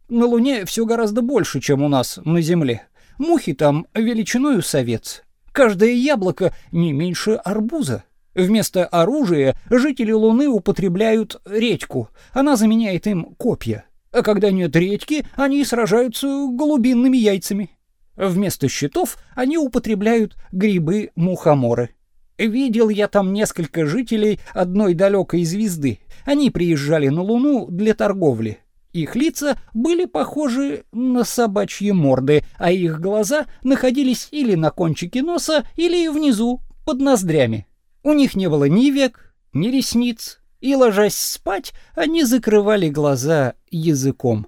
На Луне все гораздо больше, чем у нас на Земле. Мухи там величиною с овец, Каждое яблоко не меньше арбуза. Вместо оружия жители Луны употребляют редьку. Она заменяет им копья. А когда нет редьки, они сражаются голубинными яйцами. Вместо щитов они употребляют грибы-мухоморы. Видел я там несколько жителей одной далекой звезды. Они приезжали на Луну для торговли. Их лица были похожи на собачьи морды, а их глаза находились или на кончике носа, или внизу, под ноздрями. У них не было ни век, ни ресниц, и, ложась спать, они закрывали глаза языком.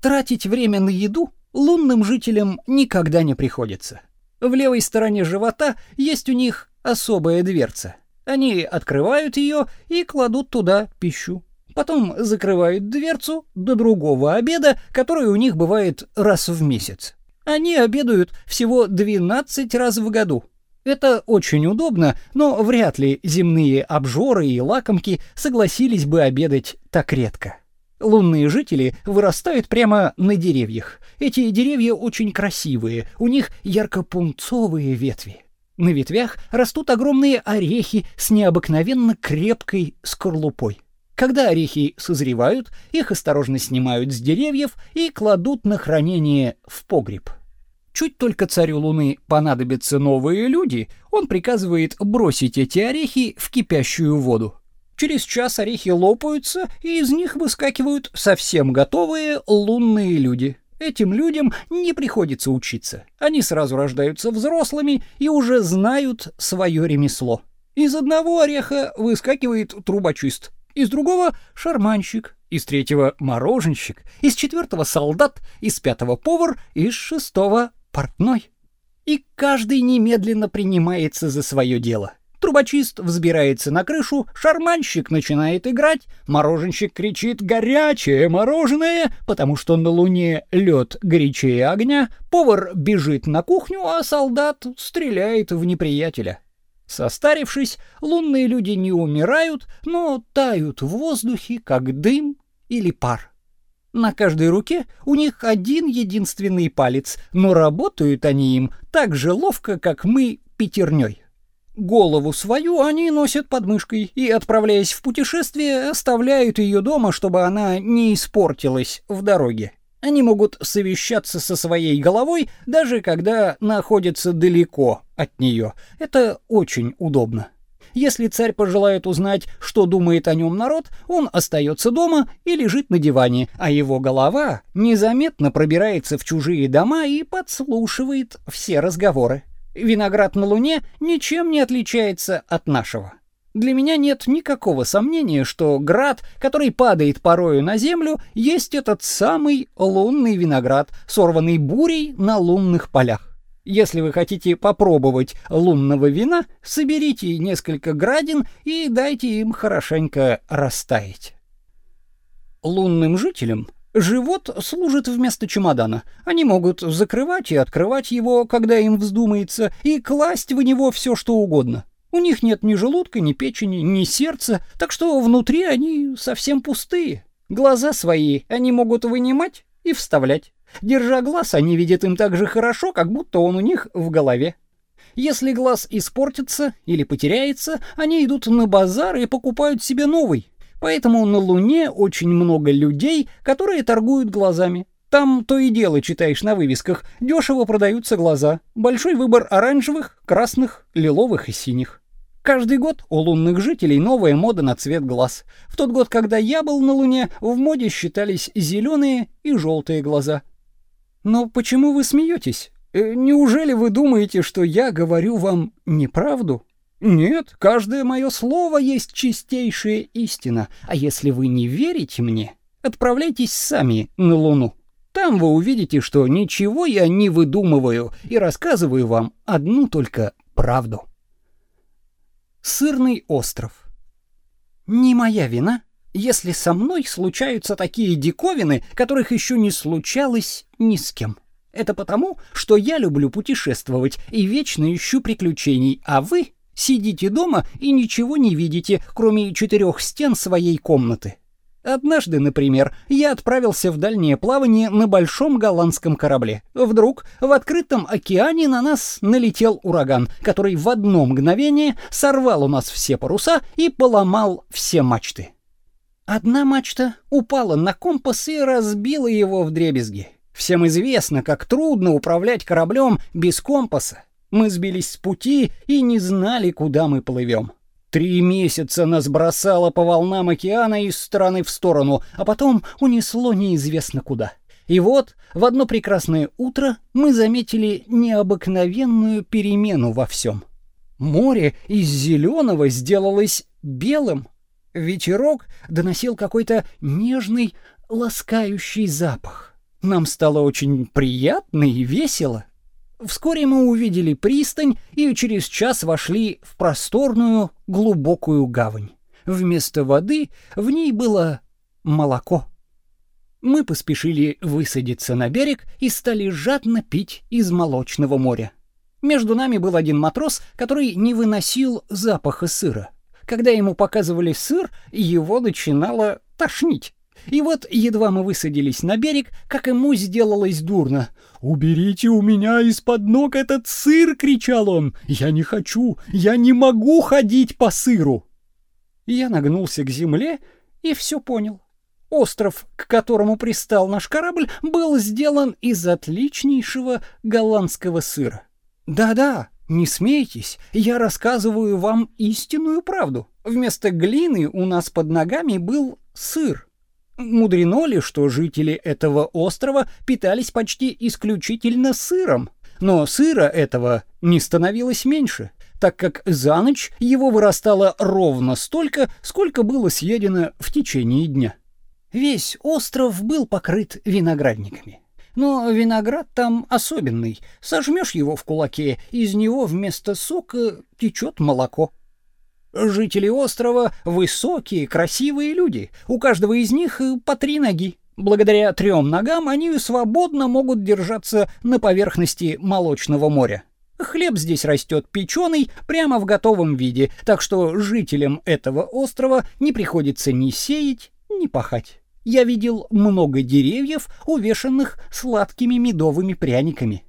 Тратить время на еду лунным жителям никогда не приходится. В левой стороне живота есть у них особая дверца. Они открывают ее и кладут туда пищу. Потом закрывают дверцу до другого обеда, который у них бывает раз в месяц. Они обедают всего 12 раз в году. Это очень удобно, но вряд ли земные обжоры и лакомки согласились бы обедать так редко. Лунные жители вырастают прямо на деревьях. Эти деревья очень красивые, у них ярко-пунцовые ветви. На ветвях растут огромные орехи с необыкновенно крепкой скорлупой. Когда орехи созревают, их осторожно снимают с деревьев и кладут на хранение в погреб. Чуть только царю Луны понадобятся новые люди, он приказывает бросить эти орехи в кипящую воду. Через час орехи лопаются, и из них выскакивают совсем готовые лунные люди. Этим людям не приходится учиться. Они сразу рождаются взрослыми и уже знают свое ремесло. Из одного ореха выскакивает трубочист, из другого — шарманщик, из третьего — мороженщик, из четвертого — солдат, из пятого — повар, из шестого — портной. И каждый немедленно принимается за свое дело. Трубочист взбирается на крышу, шарманщик начинает играть, мороженщик кричит «Горячее мороженое!», потому что на Луне лед горячее огня, повар бежит на кухню, а солдат стреляет в неприятеля. Состарившись, лунные люди не умирают, но тают в воздухе, как дым или пар. На каждой руке у них один единственный палец, но работают они им так же ловко, как мы пятерней. Голову свою они носят под мышкой и, отправляясь в путешествие, оставляют ее дома, чтобы она не испортилась в дороге. Они могут совещаться со своей головой, даже когда находятся далеко от нее. Это очень удобно. Если царь пожелает узнать, что думает о нем народ, он остается дома и лежит на диване, а его голова незаметно пробирается в чужие дома и подслушивает все разговоры. Виноград на Луне ничем не отличается от нашего. Для меня нет никакого сомнения, что град, который падает порою на землю, есть этот самый лунный виноград, сорванный бурей на лунных полях. Если вы хотите попробовать лунного вина, соберите несколько градин и дайте им хорошенько растаять. Лунным жителям Живот служит вместо чемодана. Они могут закрывать и открывать его, когда им вздумается, и класть в него все, что угодно. У них нет ни желудка, ни печени, ни сердца, так что внутри они совсем пустые. Глаза свои они могут вынимать и вставлять. Держа глаз, они видят им так же хорошо, как будто он у них в голове. Если глаз испортится или потеряется, они идут на базар и покупают себе новый. Поэтому на Луне очень много людей, которые торгуют глазами. Там то и дело читаешь на вывесках, дешево продаются глаза. Большой выбор оранжевых, красных, лиловых и синих. Каждый год у лунных жителей новая мода на цвет глаз. В тот год, когда я был на Луне, в моде считались зеленые и желтые глаза. Но почему вы смеетесь? Э, неужели вы думаете, что я говорю вам неправду? Нет, каждое мое слово есть чистейшая истина. А если вы не верите мне, отправляйтесь сами на Луну. Там вы увидите, что ничего я не выдумываю и рассказываю вам одну только правду. Сырный остров. Не моя вина, если со мной случаются такие диковины, которых еще не случалось ни с кем. Это потому, что я люблю путешествовать и вечно ищу приключений, а вы Сидите дома и ничего не видите, кроме четырех стен своей комнаты. Однажды, например, я отправился в дальнее плавание на большом голландском корабле. Вдруг в открытом океане на нас налетел ураган, который в одно мгновение сорвал у нас все паруса и поломал все мачты. Одна мачта упала на компас и разбила его вдребезги. Всем известно, как трудно управлять кораблем без компаса. Мы сбились с пути и не знали, куда мы плывем. Три месяца нас бросало по волнам океана из стороны в сторону, а потом унесло неизвестно куда. И вот в одно прекрасное утро мы заметили необыкновенную перемену во всем. Море из зеленого сделалось белым. Ветерок доносил какой-то нежный, ласкающий запах. Нам стало очень приятно и весело. Вскоре мы увидели пристань и через час вошли в просторную, глубокую гавань. Вместо воды в ней было молоко. Мы поспешили высадиться на берег и стали жадно пить из молочного моря. Между нами был один матрос, который не выносил запаха сыра. Когда ему показывали сыр, его начинало тошнить. И вот едва мы высадились на берег, как ему сделалось дурно. «Уберите у меня из-под ног этот сыр!» — кричал он. «Я не хочу! Я не могу ходить по сыру!» Я нагнулся к земле и все понял. Остров, к которому пристал наш корабль, был сделан из отличнейшего голландского сыра. Да-да, не смейтесь, я рассказываю вам истинную правду. Вместо глины у нас под ногами был сыр. Мудрено ли, что жители этого острова питались почти исключительно сыром? Но сыра этого не становилось меньше, так как за ночь его вырастало ровно столько, сколько было съедено в течение дня. Весь остров был покрыт виноградниками. Но виноград там особенный. Сожмешь его в кулаке, из него вместо сока течет молоко. Жители острова высокие, красивые люди. У каждого из них по три ноги. Благодаря трем ногам они свободно могут держаться на поверхности молочного моря. Хлеб здесь растет печеный, прямо в готовом виде, так что жителям этого острова не приходится ни сеять, ни пахать. Я видел много деревьев, увешанных сладкими медовыми пряниками.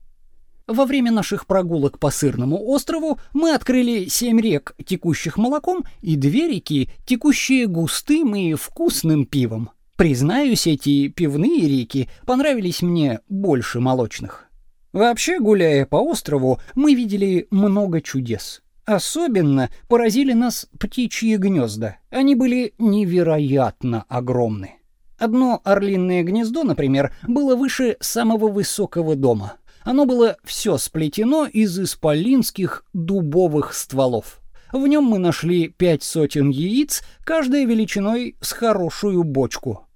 Во время наших прогулок по Сырному острову мы открыли семь рек, текущих молоком, и две реки, текущие густым и вкусным пивом. Признаюсь, эти пивные реки понравились мне больше молочных. Вообще, гуляя по острову, мы видели много чудес. Особенно поразили нас птичьи гнезда. Они были невероятно огромны. Одно орлиное гнездо, например, было выше самого высокого дома — оно было все сплетено из исполинских дубовых стволов. В нем мы нашли пять сотен яиц, каждая величиной с хорошую бочку.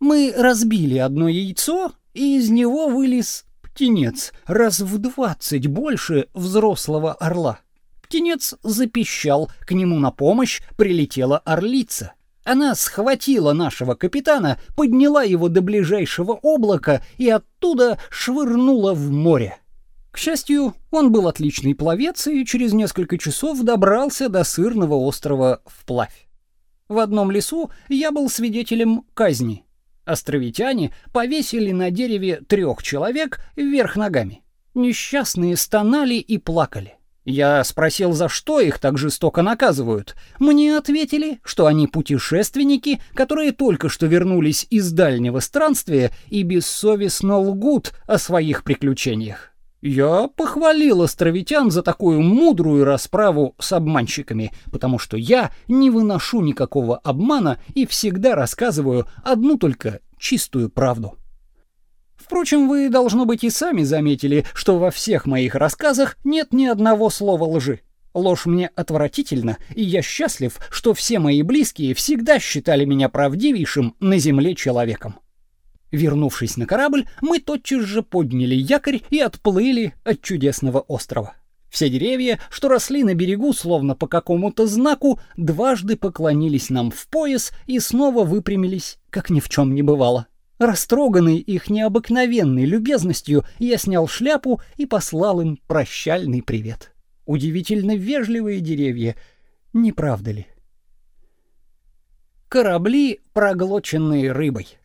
Мы разбили одно яйцо, и из него вылез птенец, раз в двадцать больше взрослого орла. Птенец запищал, к нему на помощь прилетела орлица. Она схватила нашего капитана, подняла его до ближайшего облака и оттуда швырнула в море. К счастью, он был отличный пловец и через несколько часов добрался до сырного острова вплавь. В одном лесу я был свидетелем казни. Островитяне повесили на дереве трех человек вверх ногами. Несчастные стонали и плакали. Я спросил, за что их так жестоко наказывают. Мне ответили, что они путешественники, которые только что вернулись из дальнего странствия и бессовестно лгут о своих приключениях. Я похвалил островитян за такую мудрую расправу с обманщиками, потому что я не выношу никакого обмана и всегда рассказываю одну только чистую правду. Впрочем, вы, должно быть, и сами заметили, что во всех моих рассказах нет ни одного слова лжи. Ложь мне отвратительна, и я счастлив, что все мои близкие всегда считали меня правдивейшим на земле человеком. Вернувшись на корабль, мы тотчас же подняли якорь и отплыли от чудесного острова. Все деревья, что росли на берегу словно по какому-то знаку, дважды поклонились нам в пояс и снова выпрямились, как ни в чем не бывало. Растроганный их необыкновенной любезностью, я снял шляпу и послал им прощальный привет. Удивительно вежливые деревья, не правда ли? Корабли, проглоченные рыбой.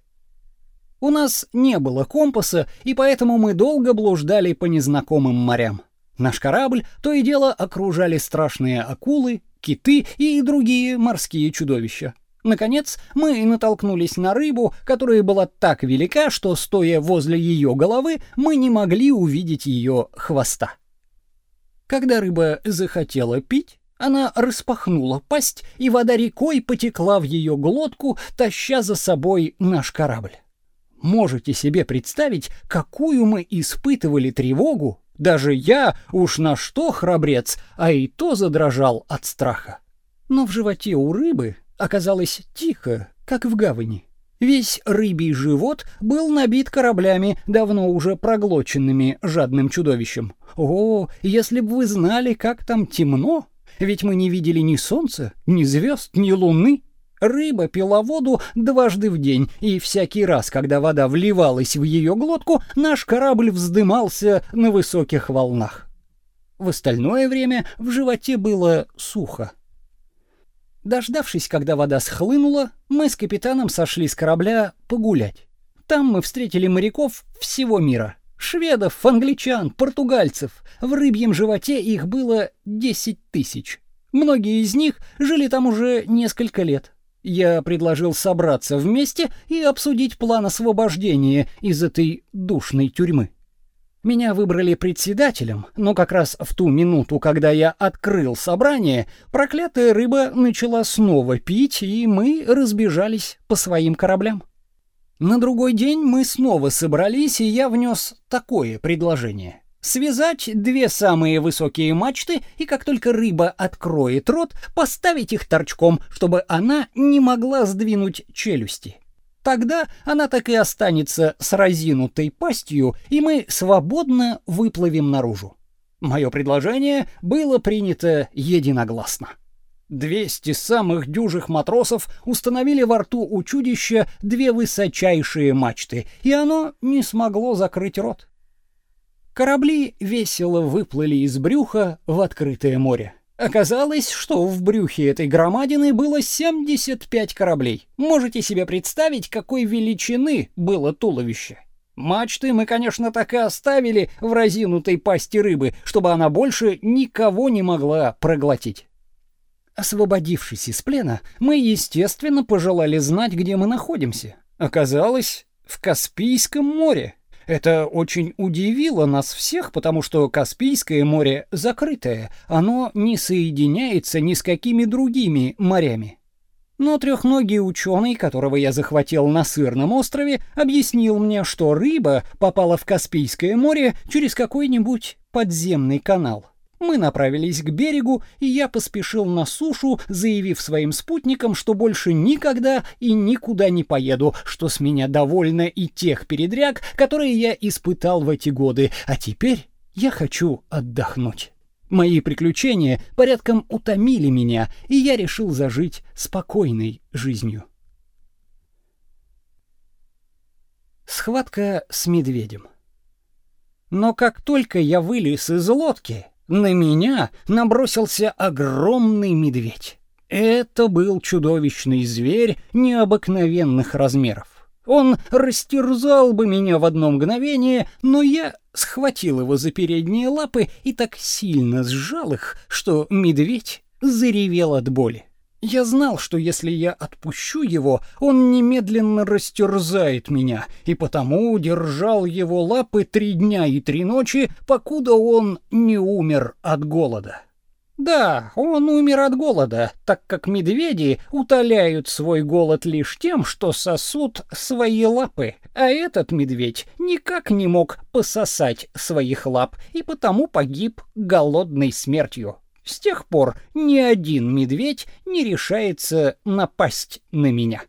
У нас не было компаса, и поэтому мы долго блуждали по незнакомым морям. Наш корабль то и дело окружали страшные акулы, киты и другие морские чудовища. Наконец, мы натолкнулись на рыбу, которая была так велика, что, стоя возле ее головы, мы не могли увидеть ее хвоста. Когда рыба захотела пить, она распахнула пасть, и вода рекой потекла в ее глотку, таща за собой наш корабль. Можете себе представить, какую мы испытывали тревогу? Даже я, уж на что храбрец, а и то задрожал от страха. Но в животе у рыбы оказалось тихо, как в гавани. Весь рыбий живот был набит кораблями, давно уже проглоченными жадным чудовищем. О, если бы вы знали, как там темно! Ведь мы не видели ни солнца, ни звезд, ни луны. Рыба пила воду дважды в день, и всякий раз, когда вода вливалась в ее глотку, наш корабль вздымался на высоких волнах. В остальное время в животе было сухо. Дождавшись, когда вода схлынула, мы с капитаном сошли с корабля погулять. Там мы встретили моряков всего мира. Шведов, англичан, португальцев. В рыбьем животе их было 10 тысяч. Многие из них жили там уже несколько лет. Я предложил собраться вместе и обсудить план освобождения из этой душной тюрьмы. Меня выбрали председателем, но как раз в ту минуту, когда я открыл собрание, проклятая рыба начала снова пить, и мы разбежались по своим кораблям. На другой день мы снова собрались, и я внес такое предложение. Связать две самые высокие мачты, и как только рыба откроет рот, поставить их торчком, чтобы она не могла сдвинуть челюсти. Тогда она так и останется с разинутой пастью, и мы свободно выплывем наружу. Мое предложение было принято единогласно. 200 самых дюжих матросов установили во рту у чудища две высочайшие мачты, и оно не смогло закрыть рот. Корабли весело выплыли из брюха в открытое море. Оказалось, что в брюхе этой громадины было 75 кораблей. Можете себе представить, какой величины было туловище? Мачты мы, конечно, так и оставили в разинутой пасти рыбы, чтобы она больше никого не могла проглотить. Освободившись из плена, мы, естественно, пожелали знать, где мы находимся. Оказалось, в Каспийском море. Это очень удивило нас всех, потому что Каспийское море закрытое, оно не соединяется ни с какими другими морями. Но трехногий ученый, которого я захватил на Сырном острове, объяснил мне, что рыба попала в Каспийское море через какой-нибудь подземный канал. Мы направились к берегу, и я поспешил на сушу, заявив своим спутникам, что больше никогда и никуда не поеду, что с меня довольно и тех передряг, которые я испытал в эти годы, а теперь я хочу отдохнуть. Мои приключения порядком утомили меня, и я решил зажить спокойной жизнью. Схватка с медведем. Но как только я вылез из лодки, на меня набросился огромный медведь. Это был чудовищный зверь необыкновенных размеров. Он растерзал бы меня в одно мгновение, но я схватил его за передние лапы и так сильно сжал их, что медведь заревел от боли. Я знал, что если я отпущу его, он немедленно растерзает меня, и потому держал его лапы три дня и три ночи, покуда он не умер от голода. Да, он умер от голода, так как медведи утоляют свой голод лишь тем, что сосут свои лапы, а этот медведь никак не мог пососать своих лап и потому погиб голодной смертью. С тех пор ни один медведь не решается напасть на меня.